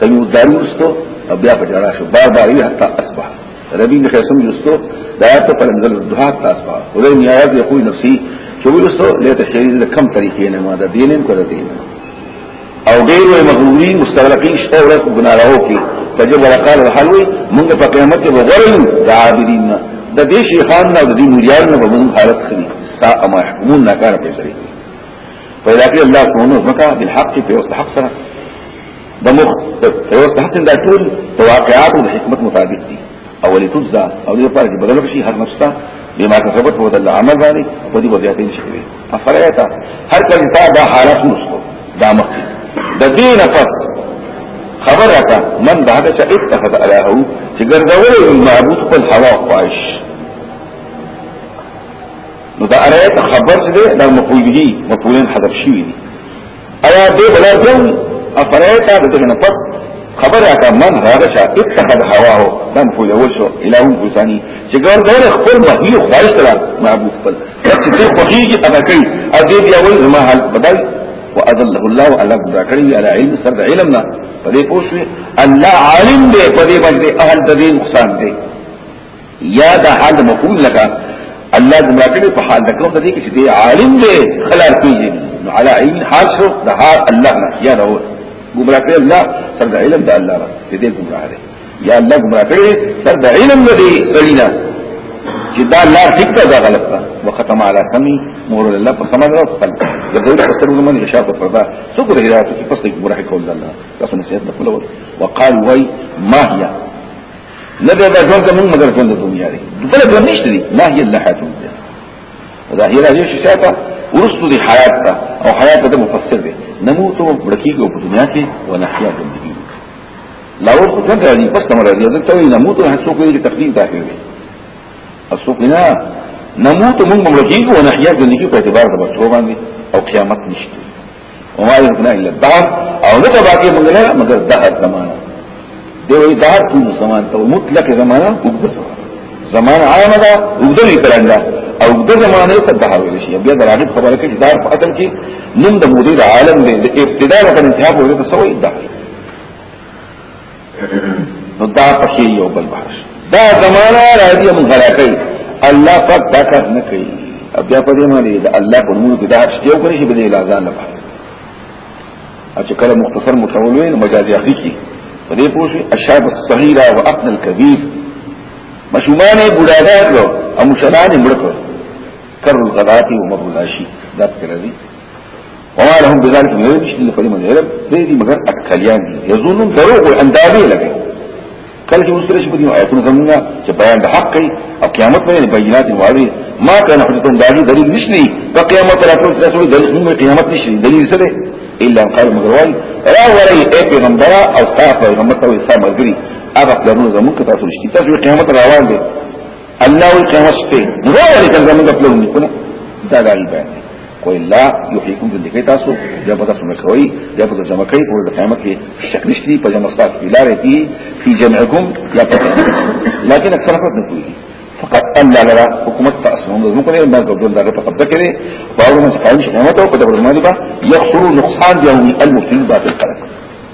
Speaker 1: تم دارو استو او بیا په جړا شو بار بار یې حتا اصبح ربي نه خیسم یستو دا ته پر منزل دوه حتا اصبح ولې نیاز یې کوی نفسي چې وستو له ته شریز د کم طریقې نه ما دا دینم کړه دین او غیر مغرورین مستغرقین شته ورس ګناراو کې تجربه وقال الحلوي موږ په قیامت کې وغورل د عابدین د دې شیخان نه د دې مليان نه بمن حالت خري سا ما يحكمون ناکاره پیسې پیدا کړی الله سبحانه وتعالى بالحق په واستحق سره د مخ یو تحسین دا ټول د واقعات او حکمت مطابق دي او لتجزا او دې لپاره چې بدل شي هر نفس ته بما کسبت هو د عمل باندې په دې وضعیت نشي کوي افرایتا هر کله تا دا حالت نشته دا مخ د دې نفس خبره کا من دا چې اتخذ الهو چې ګرځول معبود خپل هوا خواهش نو دا ارایت خبر چې دا مفعول به مفعولین حذف شوی دي ایا دې بلار ته افرایتا د دې نه پس خبر راکا من هغه شا اتخذ هواه دم فو یو شو الهو بوسانی چې ګور دور خپل مهی خواهش ترا معبود خپل چې څه خوخی کی تبا کوي او دې بیا ول ما حال بدل واذله الله على ذکری على علم سر علمنا په دې پوښي الله عالم دې په دې باندې اهل دې نقصان دې یا دا حال د مفعول لکه الله ګمرا کړي په حال د کوم د دې کې چې دی عالم دی خلار کیږي نو علی عین حال شو د حال الله نه یا نه ګمرا کړي الله سره د علم د الله را دې ګمرا دی یا الله ګمرا کړي سره د علم د دې سړینا چې دا الله ټیک دا غلط ده وختم علی سمی مور الله په سمجه او خپل د دې په سترګو باندې اشاره په پردا څو ګره هدایت کې پس ګمرا کول الله تاسو نصیحت نه کول وقال وای ما هي نه به دا ژوند کوم مګر ژوند دنیا دی بل ژوند نشته دی ما هي الله حیات دنیا دا هي راځي چې شاته ورستو دی حیات ته او حیات ته مفسر دی نموت او برکیږي په دنیا کې او نه حیات دنیا لا ور خو څنګه راځي پس تمره راځي دا ته نموت او هڅو کوي چې تقدیم ته کوي اصل نه نموت موږ برکیږي او نه حیات دنیا په اعتبار د بچو باندې او قیامت نشته وما يهلكنا الا الدهر او نه تبا کې موږ نه مگر دهر زمانہ دی وی دهر ټول زمانہ ته مطلق زمانہ وګد زمانہ زمانہ عامه ده وګد نه کړل دا او وګد زمانہ ته دهر ویل شي بیا د راغب خبره کې دهر په اصل کې نوم د مودي د عالم دی د ابتدا له انتها پورې ته سوې دهر نو دا پکې یو بل بحث دا زمانہ راځي موږ غلاکې الله پاک دا کار نه کوي بیا په دې باندې دا الله په نوم کې دا شته یو کوي چې بده لازم نه پاتې اچ کله مختصر متول وي مجازي حقيقي په دې پوښي الشاب الصغير او ابن الكبير مشومان بډاګار لو او مشران مړ کړ کر الغداتی ومر الاشی دا فکر دی وما لهم بذلك من علم شديد قديم العلم دي مگر اكليان دي يظنون دروغ الاندابي لك کله چې مسترش په دې آیتونو زمونږه چې بیان د حق کوي او قیامت باندې بینات واضح ما كان حجتهم داعي دليل نشني فقيامت راتلو تاسو دليل من قيامت نشني دليل سره الا قال مغروي را وري اي پیغمبر او تاسو پیغمبر او اسلام مرګري هغه پلانونه زمونږه تاسو نشته تاسو قیامت روان دي الله وی قهسته نو ولې کله زمونږ په لونی کنه دا غالي بیان دی کوئی لا یحیکم ذلکه تاسو بیا په تاسو مکوي بیا په جمع کوي او د قیامت کې شک نشتی په جمع سات کې لارې دي په جمعکم یا په لكن اکثر فرق نه کوي فقط الله لرا حکومت تاسو موږ نو کوي ما کو دون دغه تقبل کړي او موږ قائم شو قیامت او په دغه باندې با یخسر نقصان دی او المفسد باطل کړي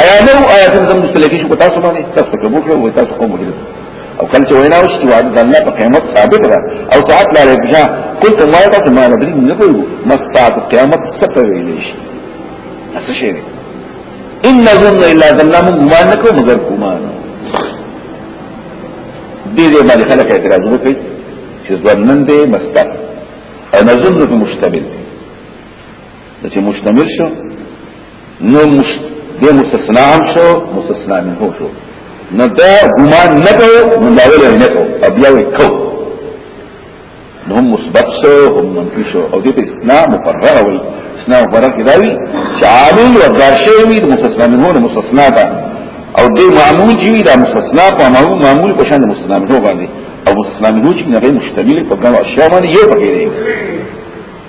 Speaker 1: ایا نو آیات زم مستلکی شو تاسو باندې تاسو ته وګورئ او تاسو کوم وګورئ او کله چې وینا وشي چې وعده الله په قیامت ثابت ده او طاعت لا رجا قلت ما تاسو ما ندري نه کوو مستعد قیامت ستو ویلې شي اسه شي ان ظن الا ظلم ما نکو مگر ګمان دې دې باندې خلک اعتراض وکړي چې ظنن دې مستعد او نظن مشتمل دي چې مشتمل شو نو مش دې مستثنا هم شو مستثنا نه هو شو نو دا ګمان نه کو نو دا ولې نه کو او بیا وې کو نو هم مثبت شو هم منفي شو او دې په استثناء مفرغه وي استثناء مفرغه دا وي چې عامل او دار شی وي مستثنا نه هو مستثنا ده او دې معمول جوي دا مستثنا په معمول معمول په شان مستثنا نه باندې او مستثنا نه چې نه مشتمل په ګڼو اشیاء باندې یو پکې دی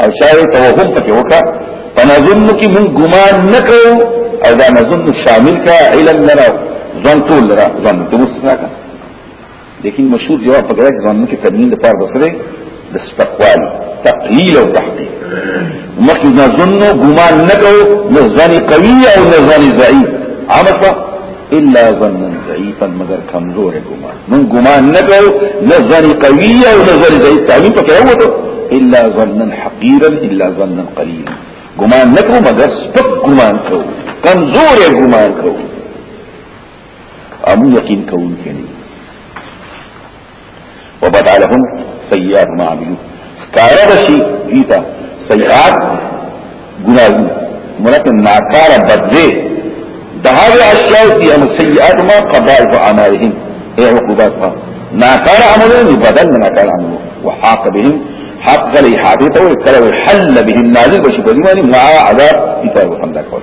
Speaker 1: او شاید توهم پکې وکا په نظم کې مون ګمان نکو او دا نظم شامل کا علم لرا ځان ټول لرا ځان ته مستنا کا لیکن مشهور جواب پکې راځي ځان کې تدلیل لپاره بسره د استقوال تقلیل او تحقیق مخکې نظم ګمان نکو نظم قوی او نظم ضعیف عامه الا ظن ضعيفا مگر کمزور ګمان من ګمان نه کو نظر قوي او نظر ضعيف تعلیم پکې وته الا ظن حقيرا الا ظن قليلا ګمان نه کو مگر سپک ګمان کو کمزور ګمان کو امو یقین کوون کې نه وبدالهم سيئات ما عملو کارا بشي دیتا سيئات گناهو مرکن ناکار بدلے دهاو اشیاء دی هم سیئات ما قبائف عمالهم اے عقوبات ما ناکار عملو نی بدل ناکار عملو وحاق بهم حق غلی حادثه وکلو حل بهم نازل بشي بدیوانی مع عذاب کتاب الحمد لله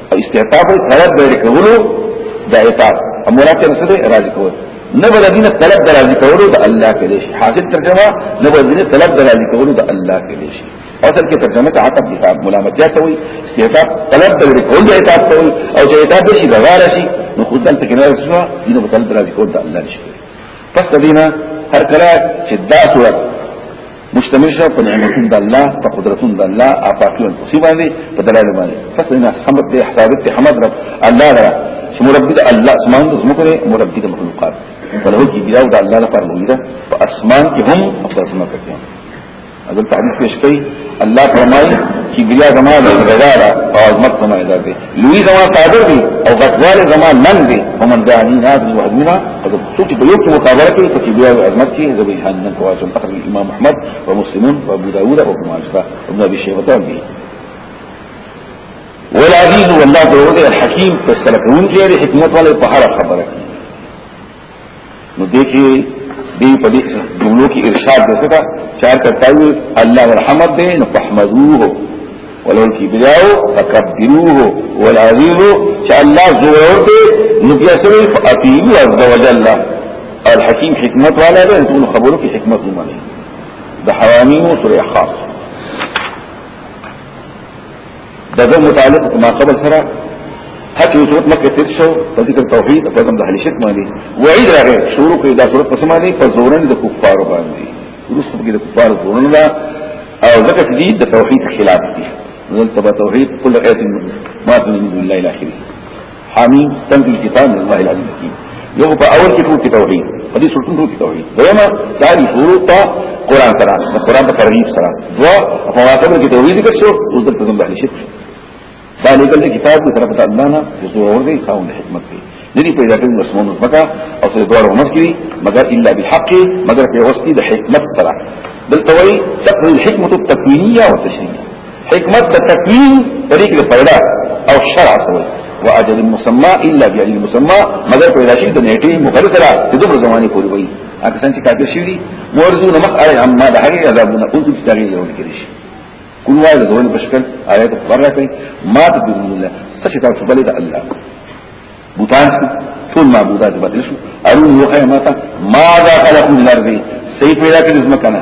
Speaker 1: او استعطاف طلب د کولو د عطاف امرات نه سره راضي کول نه بل دین طلب د راضي کولو د الله کې شي حاصل ترجمه نه بل دین طلب د راضي کولو د الله کې شي اصل کې ترجمه ته عطف دي تاب ملامتیا ته وي استعطاف طلب د کول د عطاف ته وي او چې عطاف شي د غار شي نو خود دلته کې نه رسوا دین په طلب د راضي کول د الله شي پس دینا هر کله چې دا صورت مشتمل شو په نعمتونو د الله په قدرتونو د الله اپاکلون په سیمه باندې په دلایل باندې پس نه حمد دې حسابت دې حمد رب الله را چې مربي د الله اسمان د زمکو دې مربي د مخلوقات ولو چې بیا د الله لپاره لوی ده په اسمان کې هم او په زمکو کې هم اذن تعریف پیش کړي الله فرمایي چې بیا زمانه غزاره او عظمت زمانه ده لوی زما قادر دی او غټوال زما لن دی ومن دعانی نازل و ادمینا قدر سوچی په یو کې مقابله کوي چې بیا عظمت کې زبې جهنم په واجب تقریر امام احمد و مسلمون و ابو داوود او ابن ماجه ابن ابي شيبه ته دی والعزيز والله دروغه الحكيم فسلكون کې حکمت والے په هر خبره کې نو دې کې دې په دې جملو کې ارشاد ده څه چار کتاوي الله ورحمت دې نو فحمدوه ولو کی بجاو تکبروه والعظیم چې الله زور دې نو بیا سره فاطیو عز وجل الحکیم حکمت والا دې ټول خبرو کې حکمت ومني د حوامیم سورې خاص دغه متعلق ما قبل سره حتی یو صورت مکه تیر شو په ذکر توحید په کوم د اهل شرک باندې وعید راغی شروع کړي دا صورت په سم باندې په زورن د کفار باندې ورسته کې د کفار زورن دا او ځکه چې د توحید خلاف دي نو د توحید کله ایت ما دې بالله الاخره حمیم تنزل کتاب من الله العزیز الحکیم یو په اول کې ټول توحید په دې سلطان ټول توحید دویمه ثاني شروع ته قران سره د قران په ترغیب سره دوا په واقعو کې توحید ذکر شو اوس د تزم باندې شرک دا لیکل چې کتاب دې طرف ته الله نه چې زور ورغی خاون حکمت دی ندی پیدا کړی مسمون مکه او څه دوار عمر کې مگر الا بالحق مگر په وستی د حکمت سره بل توي تقوی الحکمت التکوینیه والتشریعیه حکمت ته تکوین طریق له پیدا او شرع سره واجل مسمى الا باجل مسمى مگر پیدا شي د نیټه مقرره سره د دوه زماني پورې وي اګه څنګه چې کافر شي دي مورزو نه مخ اړ اما د هغه عذابونه او د تغیر یو کې شي کول وای د دوه په شکل آیات پر راکړي ما ته بسم الله سچ تاسو بلې د الله بوتان شو ټول معبودات بدل شو ارون یو اي ماته ما ذا خلق من الارض سي پیدا کړی زمکنه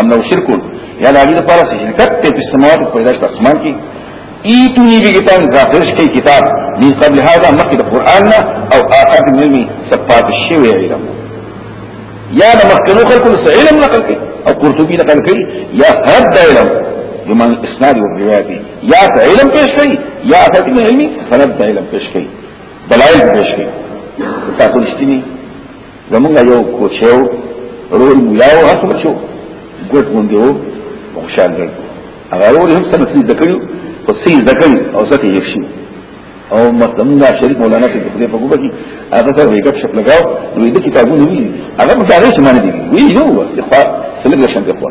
Speaker 1: ام لو شرک یا دا دې لپاره شرکت ته په سماوات پیدا شته اسمان کې ایتونی بی کتاب غافرش کئی کتاب من قبل هذا مقید قرآن او آخر نمی سپات شوی علم یا دا مخکنو خلقو لسا علم نقل کئی او قرطبی نقل کئی یا سرد علم بمن اسناد و روایتی یا علم پیش کړي یا اثر نه علمي سند د علم پیش کړي دلایل پیش کړي تاسو رښتینی زمونږ یو کوچو رول ملاو هڅه وکړو ګډ مونږ یو خوشاله کړو هغه رول هم څه نسلی ذکرو او سي ذکر او څه یې شي او مطلبنا شریک مولانا سے دې په کوبه کې هغه ته یو ګپ شپ لگاو نو دې کتابونه وی هغه متعارف شمانه دي وی یو استغفار سلګ شنت خو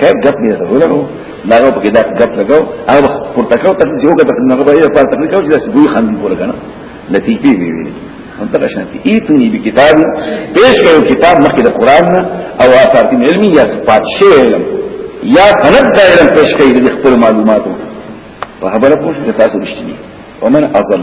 Speaker 1: خیر ګپ نه زغولو دا نو پکې دا ګپ لګاو او پورته کاو ته چې وګه تک نه غواړي په تک کاو چې داس دوی خاندي پوره کنه نتیجې وی وی هم تک شان دي ایتنی به کتاب پیش کړو کتاب مخکې د قران نه او اثر دین علمي یا صفات شی علم یا سند دا علم پیش کوي د خپل معلوماتو په خبره پوښتنه تاسو رښتینی ومن اضل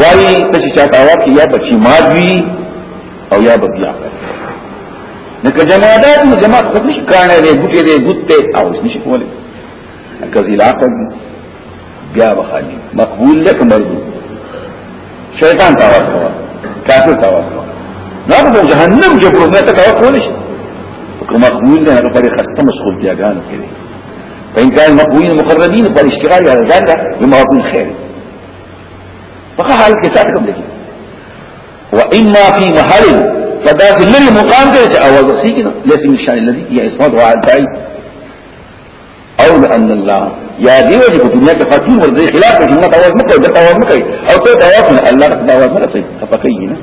Speaker 1: وایي ته چې چاته واکې یا بچی ماد وي او یا به بیا لکه جماعات نو جماعت خود نشي کانه دی ګوتې دی ګوتې او نشي کولای لکه زلاقه بیا بخالی مقبول لك مردود شیطان تاوات کوا کافر تاوات کوا نو هغه جهنم کې پروت نه تاوات کول شي کوم مقبول نه هغه پر خسته مسخول دی ګان کړي فإن كان مقبولين مقربين فالاشتغال على ذلك بما هو خير په حال کې څه کوم دي و اما فی محل فدا فی لری مقام دې چې اواز وسی کنه لسی مشان الذی یا اسمت و عدای او ان الله یا دی وجه په دنیا کې فاتین ور دې خلاف کې همت اواز مکه دغه اواز مکه او ته اواز نه الله تعالی اواز نه سي تفقینا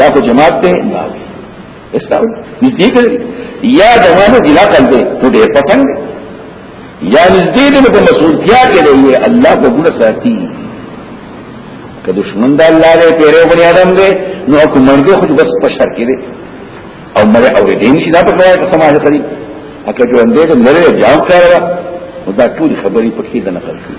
Speaker 1: یا کو جماعت ته نه استاو نږدې کړي یا زمانه جلا کړ دې نو ډېر پسند یا نږدې دې په مسؤلتیا کې دی الله په ګور ساتي که دشمن د الله دې پیره بنی آدم دې نو کو مرګ خو بس په شر کې دې او مړ او دې نشي دا په کومه سماج کړی اکه جو اندې دې لره جواب کړو دا ټول خبرې پکې د نقل کړي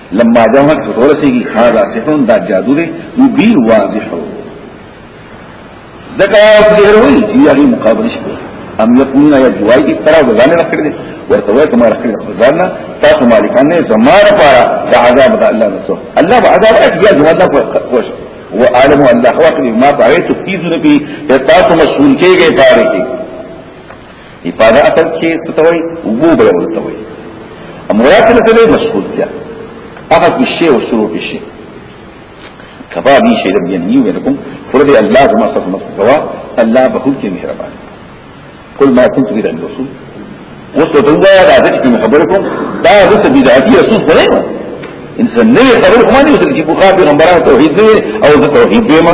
Speaker 1: لما جاءت ورسیږي هاذا سحر دا جادو دی مبین واضح زکا سحر وی چې هغه مقابله شي ام یقولون یا جوای کی طرح ځان نه کړی ورته وای کومه راکړی ځان نه تاسو مالکان نه زمار پارا د عذاب د الله نسو الله به عذاب اکیا جواب نه کوښ و عالم الله خو ما پاره ته تیز نه پی تاسو مسئول کېږئ پاره کې افاده اصل کې ستوي وبو به ورته وي امرات له دې مشغول دي هغه کې شی او شروع کې شی کبا دي شی لم ينيو لكم فرد الله ما صف مستوا الله به کې مهربان قل ما كنت بيد الرسول وصلت دوا دا ذکر من خبركم دا ذکر بيد عتي رسول فريق انسان نه خبركم اني وصل کې بخار پیغمبرانو توحید او توحید دیمه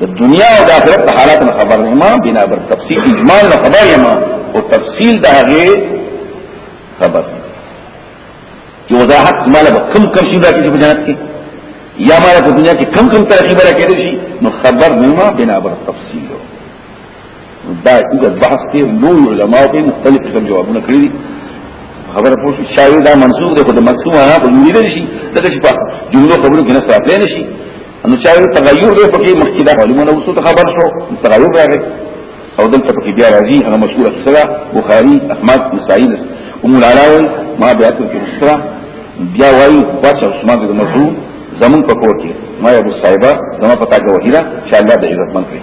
Speaker 1: د دنیا او د آخرت په حالات نه خبر نه ما بنا بر تفصیل اجمال نه خبر یم او تفصیل د هغه خبر چې وضاحت مال به کم کم شي دا چې په جنت کې یا مال په دنیا کې کم کم ترقی برکې شي نو خبر نه ما بنا بر تفصیل دا یو بحث کې نو علماء په مختلف قسم جوابونه کړی دي خبره پوه شي شاید دا منسوخ دی خو د منسوخ نه په نیل شي دغه شي په جملو خبرو کې نه ستاسو نه شي نو شاید تغیر دی په کې مخکې دا علمونه اوسو ته خبر شو تغیر راغی او دلته په کې بیا راځي هغه مشهور قصه بخاری احمد نسائی ام العلاوی ما بیا ته کې قصه بیا وایي بچ عثمان بن مظلوم زمون په کور کې ما ابو صاحبہ زما پتا کې وحیرا چې الله دې عزت من کړی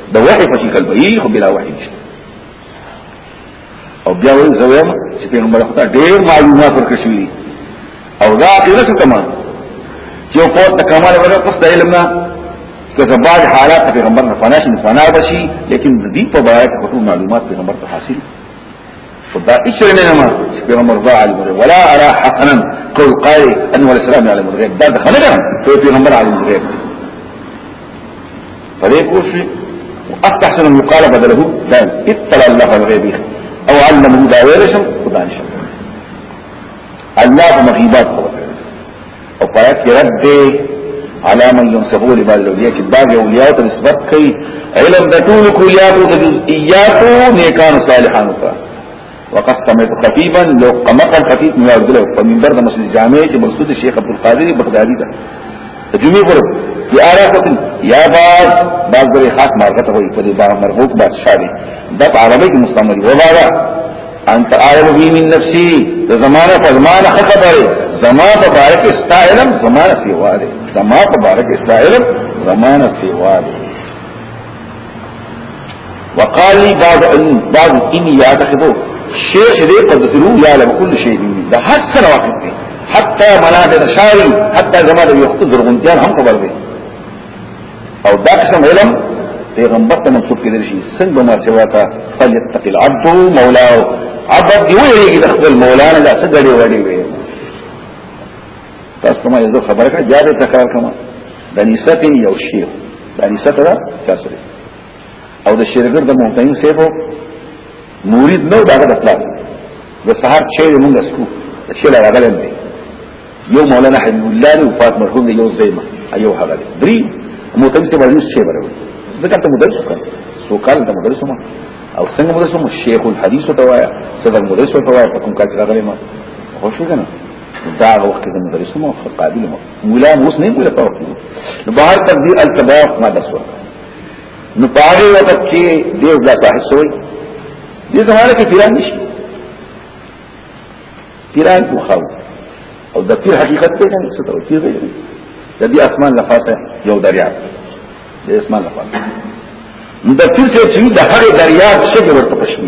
Speaker 1: د وحي په شکل به یې خو بلا وحي نشته او بیا وایي زویم چې پیغمبر خدا ډېر معلومات ورکړي او دا اخرت کمال چې او فوت د کمال ورته پس د علم نه که بعض حالات پیغمبر نه فنا شي فنا بشي لیکن د دې په باره کې ټول معلومات پیغمبر ته حاصل خدا اچر نه ما پیغمبر ضاع علم ولا ارى حسنا قول قال ان الاسلام علم الغيب دا خلګم ته پیغمبر علم الغيب فلې کوشي واستحسن ان يقال بدله ثاني اطلع الله الغيب او علمه دا ویل شم خدای نشه الله مغيبات او پایت کې رد دی على من ينسبه لبعض الاولياء چې بعض اولیاء ته نسبت کوي علم د ټول کلیاتو د جزئیاتو نیکانو صالحانو ته وقد سمعت خطيبا لو قمق الخطيب من يرجله فمنبر ده مسجد جامع چې مسجد الشيخ عبد القادر بغدادي ده جمعې پر دی آرا قتل یا باز باز بری خاص مارکت ہوئی پر با مرغوب بادشاہ دی دب عربی کی مستعملی و بارا انت آرم بی من نفسی دا زمانہ پا زمانہ خطا بارے زمان پا بارک استا علم زمانہ سیوا دے زمان پا بارک استا علم زمانہ سیوا دے وقال لي بعض علم بعض إني يعتقدو شيء شديد قد ذرو يعلم كل شيء مني ده حسن واحد دي حتى ملاك تشاري حتى زمان دي يخطب ذرغنتيان هم قبر دي او دا قسم علم پیغمبر ته منسوب کېدل شي څنګه ما سوا تا فليتق العبد مولاه عبد دی ویریږي د خپل مولانا د څه غړي وړي وي تاسو ما یو خبره کړه بیا به تکرار کوم د نسبت یو شی د نسبت را کسره او د شیرګر د مهتین سیبو مرید نو دغه د پلان د سهار چې موږ سکو چې لا راغلم دی یو مولانا حبیب الله او فاطمه مرحوم یو زیمه ایو هغه درې مهتین سیبو یو شی ورو ځکه ته مدرس کړ سو کال ته مدرس ما او څنګه مدرس مو شیخ الحدیث ته وایا صدر مدرس ته وایا کوم کار راغلی ما خوښ کنه دا وخت کې زموږ درسو مو قابل مو مولا مو اوس نه مولا په وخت نو بهر تر دې التباق ما درس ورکړ نو په هغه وخت کې دې ځا صاحب سوې دې زماره کې پیران نشي پیران کو خاو او د پیر حقیقت ته نه څه ته پیر دی د دې اسمان لفاسه یو دریا د اسمان لفاسه نو د پیر څخه چې د هغه دریا څخه ورته پښې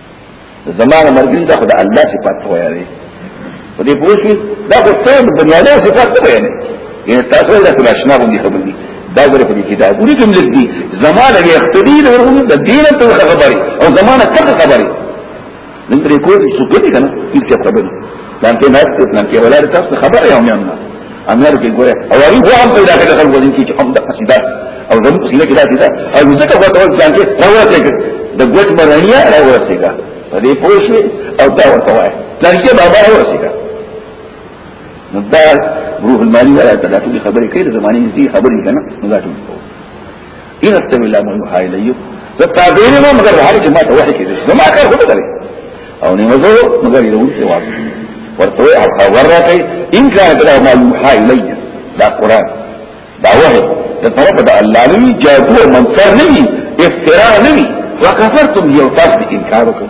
Speaker 1: زمانه مرګري دا خدای الله صفات وایي دی په دې پوښي دا خو ټول بنیادی صفات نه وایي یعنی تاسو له تلاشنا باندې خبر دي دا غره په کتابونو کې ملک دي زمانه یې اختدي له ورغون د دین ته خبري او زمانه ته خبري نن ترې کوی څه کوي کنه هیڅ خبري ځان کې نه ستنه کې ولر تاسو خبره یو میان نه امیر کې ګوره او هغه هو هم پیدا کړل خلک ودی چې هم د قصیده او زمو قصیده کې داتې ده او ځکه هو ته ځان کې راوړل کېږي د ګوت مرانیا راوړل کېږي په دې پوښي او دا ورته وایي لکه بابا راوړل کېږي نو دا روح المانی ولا تداتو خبرې کوي د زمانه دي خبرې کنه نو دا ټول ان اتبع الا ما يوحى الي زتابعين ما مگر هر چې ما ته وحي کېږي نو ما کار هوته کوي او نه مزو مگر یو څه واځي ورته او خبر راکړي ان كان بلا ما يوحى الي دا قران دا وحي د طرف د الله نه جادو منصر نه افتراء نه وکفرتم یو تاسو انکار وکړي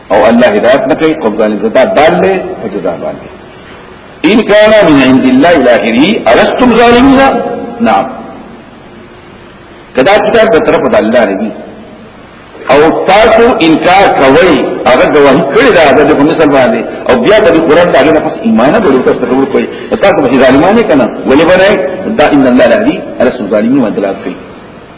Speaker 1: او الله هدایت نه کوي قوم ظالم زدا بال له او جزا بال ان كان من عند الله الاخره الستم ظالمون نعم کدا کتاب د طرف د الله نه او تاسو انکار کوي هغه د وحی کړی دا د کوم مثال باندې او بیا د قران د هغه پس ایمان نه ورته تاسو قبول کوي تاسو به ظالمانه کنه ولې باندې دا ان الله الذي رسول ظالمین ودلات کوي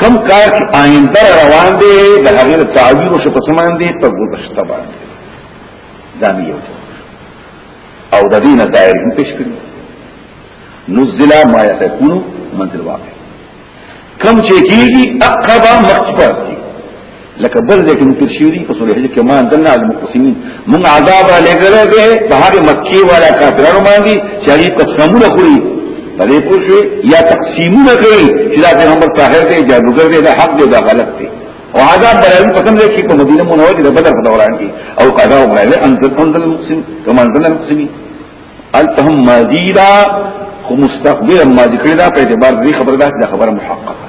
Speaker 1: کم کار چې آینده روان دی د هغه تعبیر شو په سمان دی په ګذشته باندې دا یو او د دې نتایج هم پیش کړی نزل ما یکون منزل واقع کم چې کیږي اقبا مخکې پاس لکه بل ځای کې ذکر شوی دی په سورې حج کې ما دنا المقسمین موږ عذاب را لګره به په هغه مکی والا کافرانو باندې چې هغه قسمونه خوري په دې پوښي یا تقسیمونه کوي چې دا پیغمبر صاحب دی جادوګر دی دا حق دی دا غلط دی او عذاب بلالون پکم دے کی پا مدینہ منور دے بدر پا دوران کی او قضاء مرائلے انزل انزل المقسم کما انزل المقسمی التهم مازیدہ خو مستقبل مازی کردہ پہ اعتبار دی خبردہ دا خبر محقق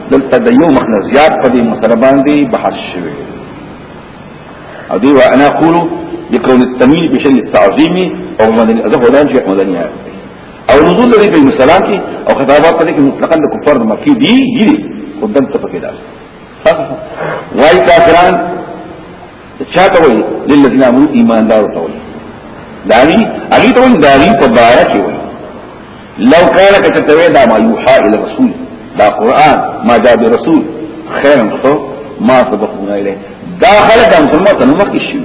Speaker 1: دلته د یو مخ نه زیات په دې مسله باندې بحث شوی او دی وانا اقول بكون التميل بشان التعظيم او من الازف ولا شيء مدني او نزول لري په مسلمان کې او خطابات په دې کې مطلقاً د کفار د مکی دي دي قدام ته پکې دار واي کافران چاته وي للذين امنوا ایماندار ته وي داري علي ته وي داري په بارا کې وي لو كان كتتوي دا ما يوحى الى الرسول دا قران ما جاء برسول خير خو ما سبقونا اليه دا خلق هم سمو تنو مخکې شي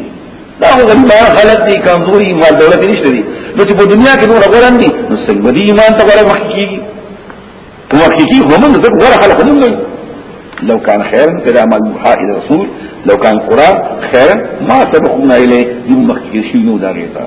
Speaker 1: دا هو غریبان خلق دي کمزوري مال دولت نشته دي نو چې په دنیا کې نور غوران دي نو څنګه دي ایمان ته غره مخکې کیږي کوم مخکې کیږي هم نو ځکه غره خلق هم نه لو كان خيرا كذا ما يوحى الى الرسول لو كان قران خيرا ما سبقونا اليه دي مخکې شي نو دا غیتا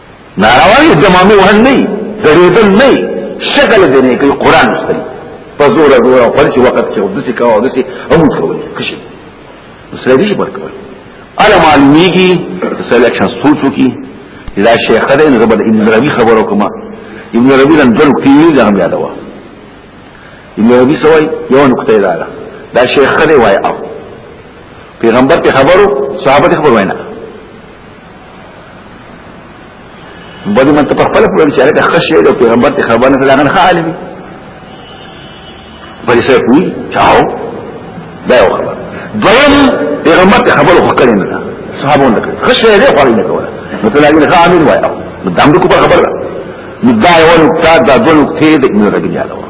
Speaker 1: ناراوی دمانو وهل نه غړېدل نه شکل دې نه کوي قران مستل په زور زور او پرچ وخت کې ودسي کاوه ودسي او ټول کشي سره دې ورکول الا معلومیږي سلیکشن سوچو کې دا شیخ دې نه زبر ابن ربي خبرو کومه ابن ربي لن دل کې دا هم یادوا ابن ربي سوي یو نقطه دا ده دا شیخ دې وای او پیغمبر ته خبرو صحابه ته خبر وای نه بدی من ته په خپل په چې هغه خشه د پیغمبر ته خبر نه لګان خالي بل څه کوي چاو دا یو خبر دویم پیغمبر ته خبر خو کړی نه صحابو نه کړی خشه یې خو نه کوله نو ته لاګي نه عامل وای نو دام کو په خبر نو دا یو نقطه دا دوه نقطې د ابن ربيعه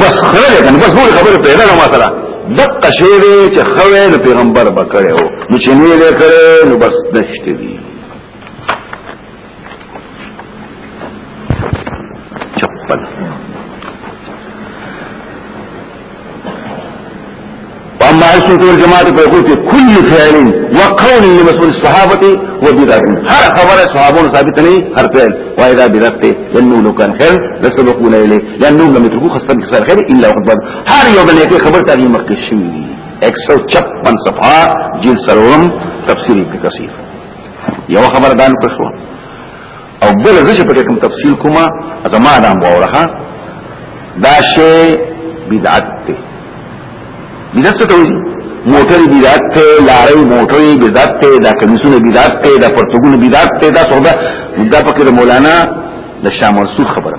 Speaker 1: بس خره کنه بس نور خبره پیدا نه ما سره دقه شی دی چې خوې نو پیغمبر بکړي او نو چې نه لري کړي نو بس نشته دی چپل واما اسم تور جماعت په خو کې کل فعل وقول لمسؤول الصحابه وبدعه هر خبره صحابون ثابت نه هر فعل واذا بدعت لانه لو كان خير لسبقون اليه لانه لم يتركوا خاصه بخسر خير الا وقد بعد هر یو بنه کې خبر ته یې مخکې شي 156 صفحه جلد سرورم تفسیر ابن کثیر یو خبر دان پښو او بل زه چې پکې کوم تفصیل کوم زما دا وره دا شی بدعت دی بدعت څه ته وایي موټر بدعت ته لارې موټر بدعت ته دا کمیسونه بدعت ته دا پرتګونه بدعت ته دا څه دا پکې د مولانا د شامل سود خبره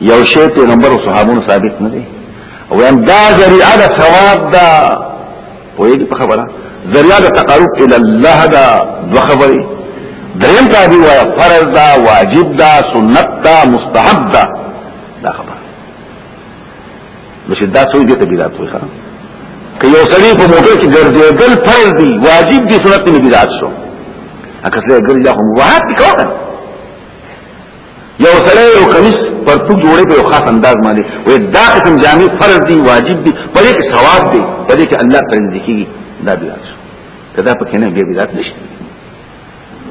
Speaker 1: یو شی پیغمبر او صحابونو ثابت نه دی ویم دا ذریعه د ثواب دا ویل په خبره ذریعه د تقرب الى الله دا دو خبرې دریم دا دی وای فرض دا واجب دا سنت دا مستحب دا دا خبره نو چې دا څو دې ته بدعت وي خان که یو سړی په موټر کې ګرځېدل فرض دی واجب دی سنت نه بدعت شو اکه څه ګرځي خو مباحت کوي یو سره یو کمیس پر تو جوړې په خاص انداز باندې وې دا قسم جامع فرض دي واجب دي په دې کې ثواب دي په دې کې الله تعالی ذکرږي دا بیا کدا په کنه بیا بدعت نشي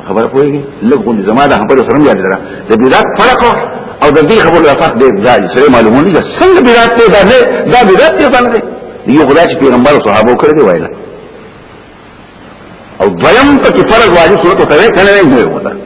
Speaker 1: خبر پوهیږي لګون زما د خبرو سره یاد لرم د بدعت فرق او د دې خبرو فرق دی دا سره معلومه دي څنګه بدعت دی دا نه دا بدعت دی څنګه یو خدای چې پیغمبر او صحابه کړی وایي او دویم په فرق واجب صورت ته کنه نه وي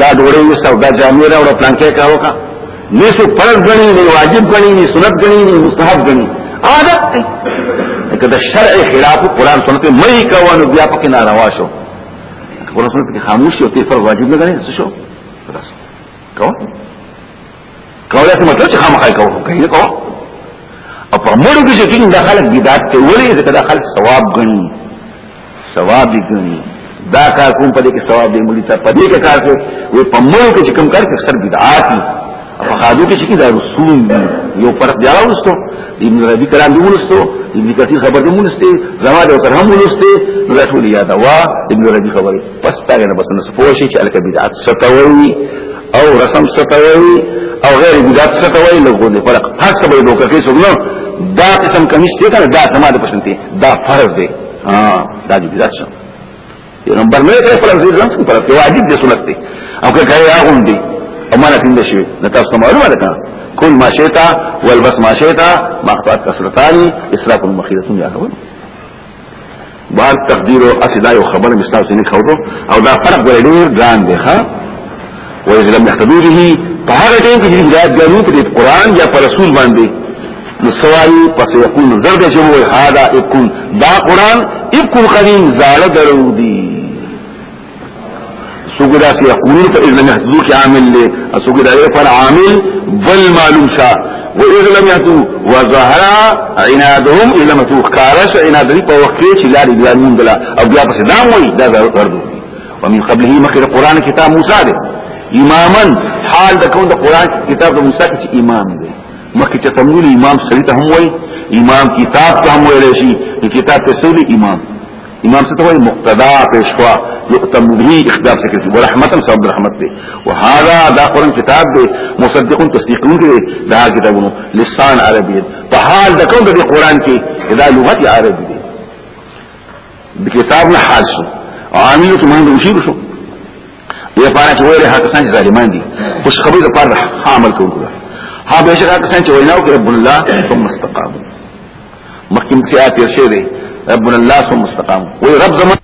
Speaker 1: دا ډوړې وسه دا جامې راوړه پلان کې کارو کا نه سو فرض غني نه واجب غني نه سنت غني نه مستحب غني عادت دی کله شرع خلاف قران سنت مې کوونو بیا پکې ناروا شو قران سنت کې خاموش او تی فرض واجب نه غني څه شو خلاص کوه کوله څه مطلب چې خامخا کوو کوي نه کوو او په مړو کې چې څنګه خلک بدعت ته ولې ځکه دا خلک ثواب غني ثواب غني دا کار کوم په دې کې ثواب دی مړي ته په دې کې کار کوي وي په مړو کې چې کوم کار کوي اکثر بدعات دي په خادو کې چې دا رسول دي یو فرق دی راوستو ابن ربی کلام دی ولستو ابن کثیر خبر دی ولسته زوال او ترهم ولسته نو دا ټول یاد وا ابن ربی خبره پس تا نه بس نه سپوشي چې الکه بدعت ستوي او رسم ستوي او غیر بدعت ستوي لوګو دي فرق هر څه به دوکه کې څنګه دا قسم کمیس ته کنه دا سما د پښنتي دا فرض دی ها دا دې بدعت شه یو نمبر نه ته فرض دي ځم فرض دی واجب دي سنت دي او که کوي هغه هم دي او مانا تنده شي نه تاسو معلومه ده کنه كل ما شئت والبس ما شئت ما اخطأت كسرتان اسراف المخيرة يا اخوان بار تقدیر او اسدا یو خبره مستاو سینې خورو او دا فرق ګورې ډیر ګران دی ښا و اذا لم يحتدوا به په هغه ټیم کې چې هدایت ګانو په قرآن یا پر رسول باندې نو سوال پس یقول زرد چې هو هاذا اكون دا قرآن اكون قدیم زاړه درو دی سوګه داسې يقولون په اذن يحدو کې عامل له سوګه داسې پر عامل بل معلوم شا و اذن لم يحدو وظهر عنادهم اذا ما توخارش عناد دې په وخت کې چې لاري بیا مونږ لا او بیا په دام وای دا وردو ومن قبله مخه القران کتاب موسی دې اماما حال د کون د قران کتاب د موسی کې امام دې مکه چې تمول امام سړي ته هم وای امام کتاب ته هم وای شي کتاب ته سړي امام امام څه ته وایي مقتدا پیشوا یؤتم به اختیار څه کوي ورحمتا سبب رحمت دی وهذا دا قران کتاب دی مصدق تصدیق کوي دا کتابونو لسان عربی په حال د کوم د قران کې دا لغت عربی دی د کتاب نه حال شو عامل ته مونږ وشي شو یې پاره چې ویل هغه څنګه ظالمان دي خوش خبرې د پاره عمل کوي ها به شکه څنګه چې وینا وکړه رب الله ثم استقاموا مخکې مخکې آتیر شوی ربنا الله سم مستقام وی رب زمان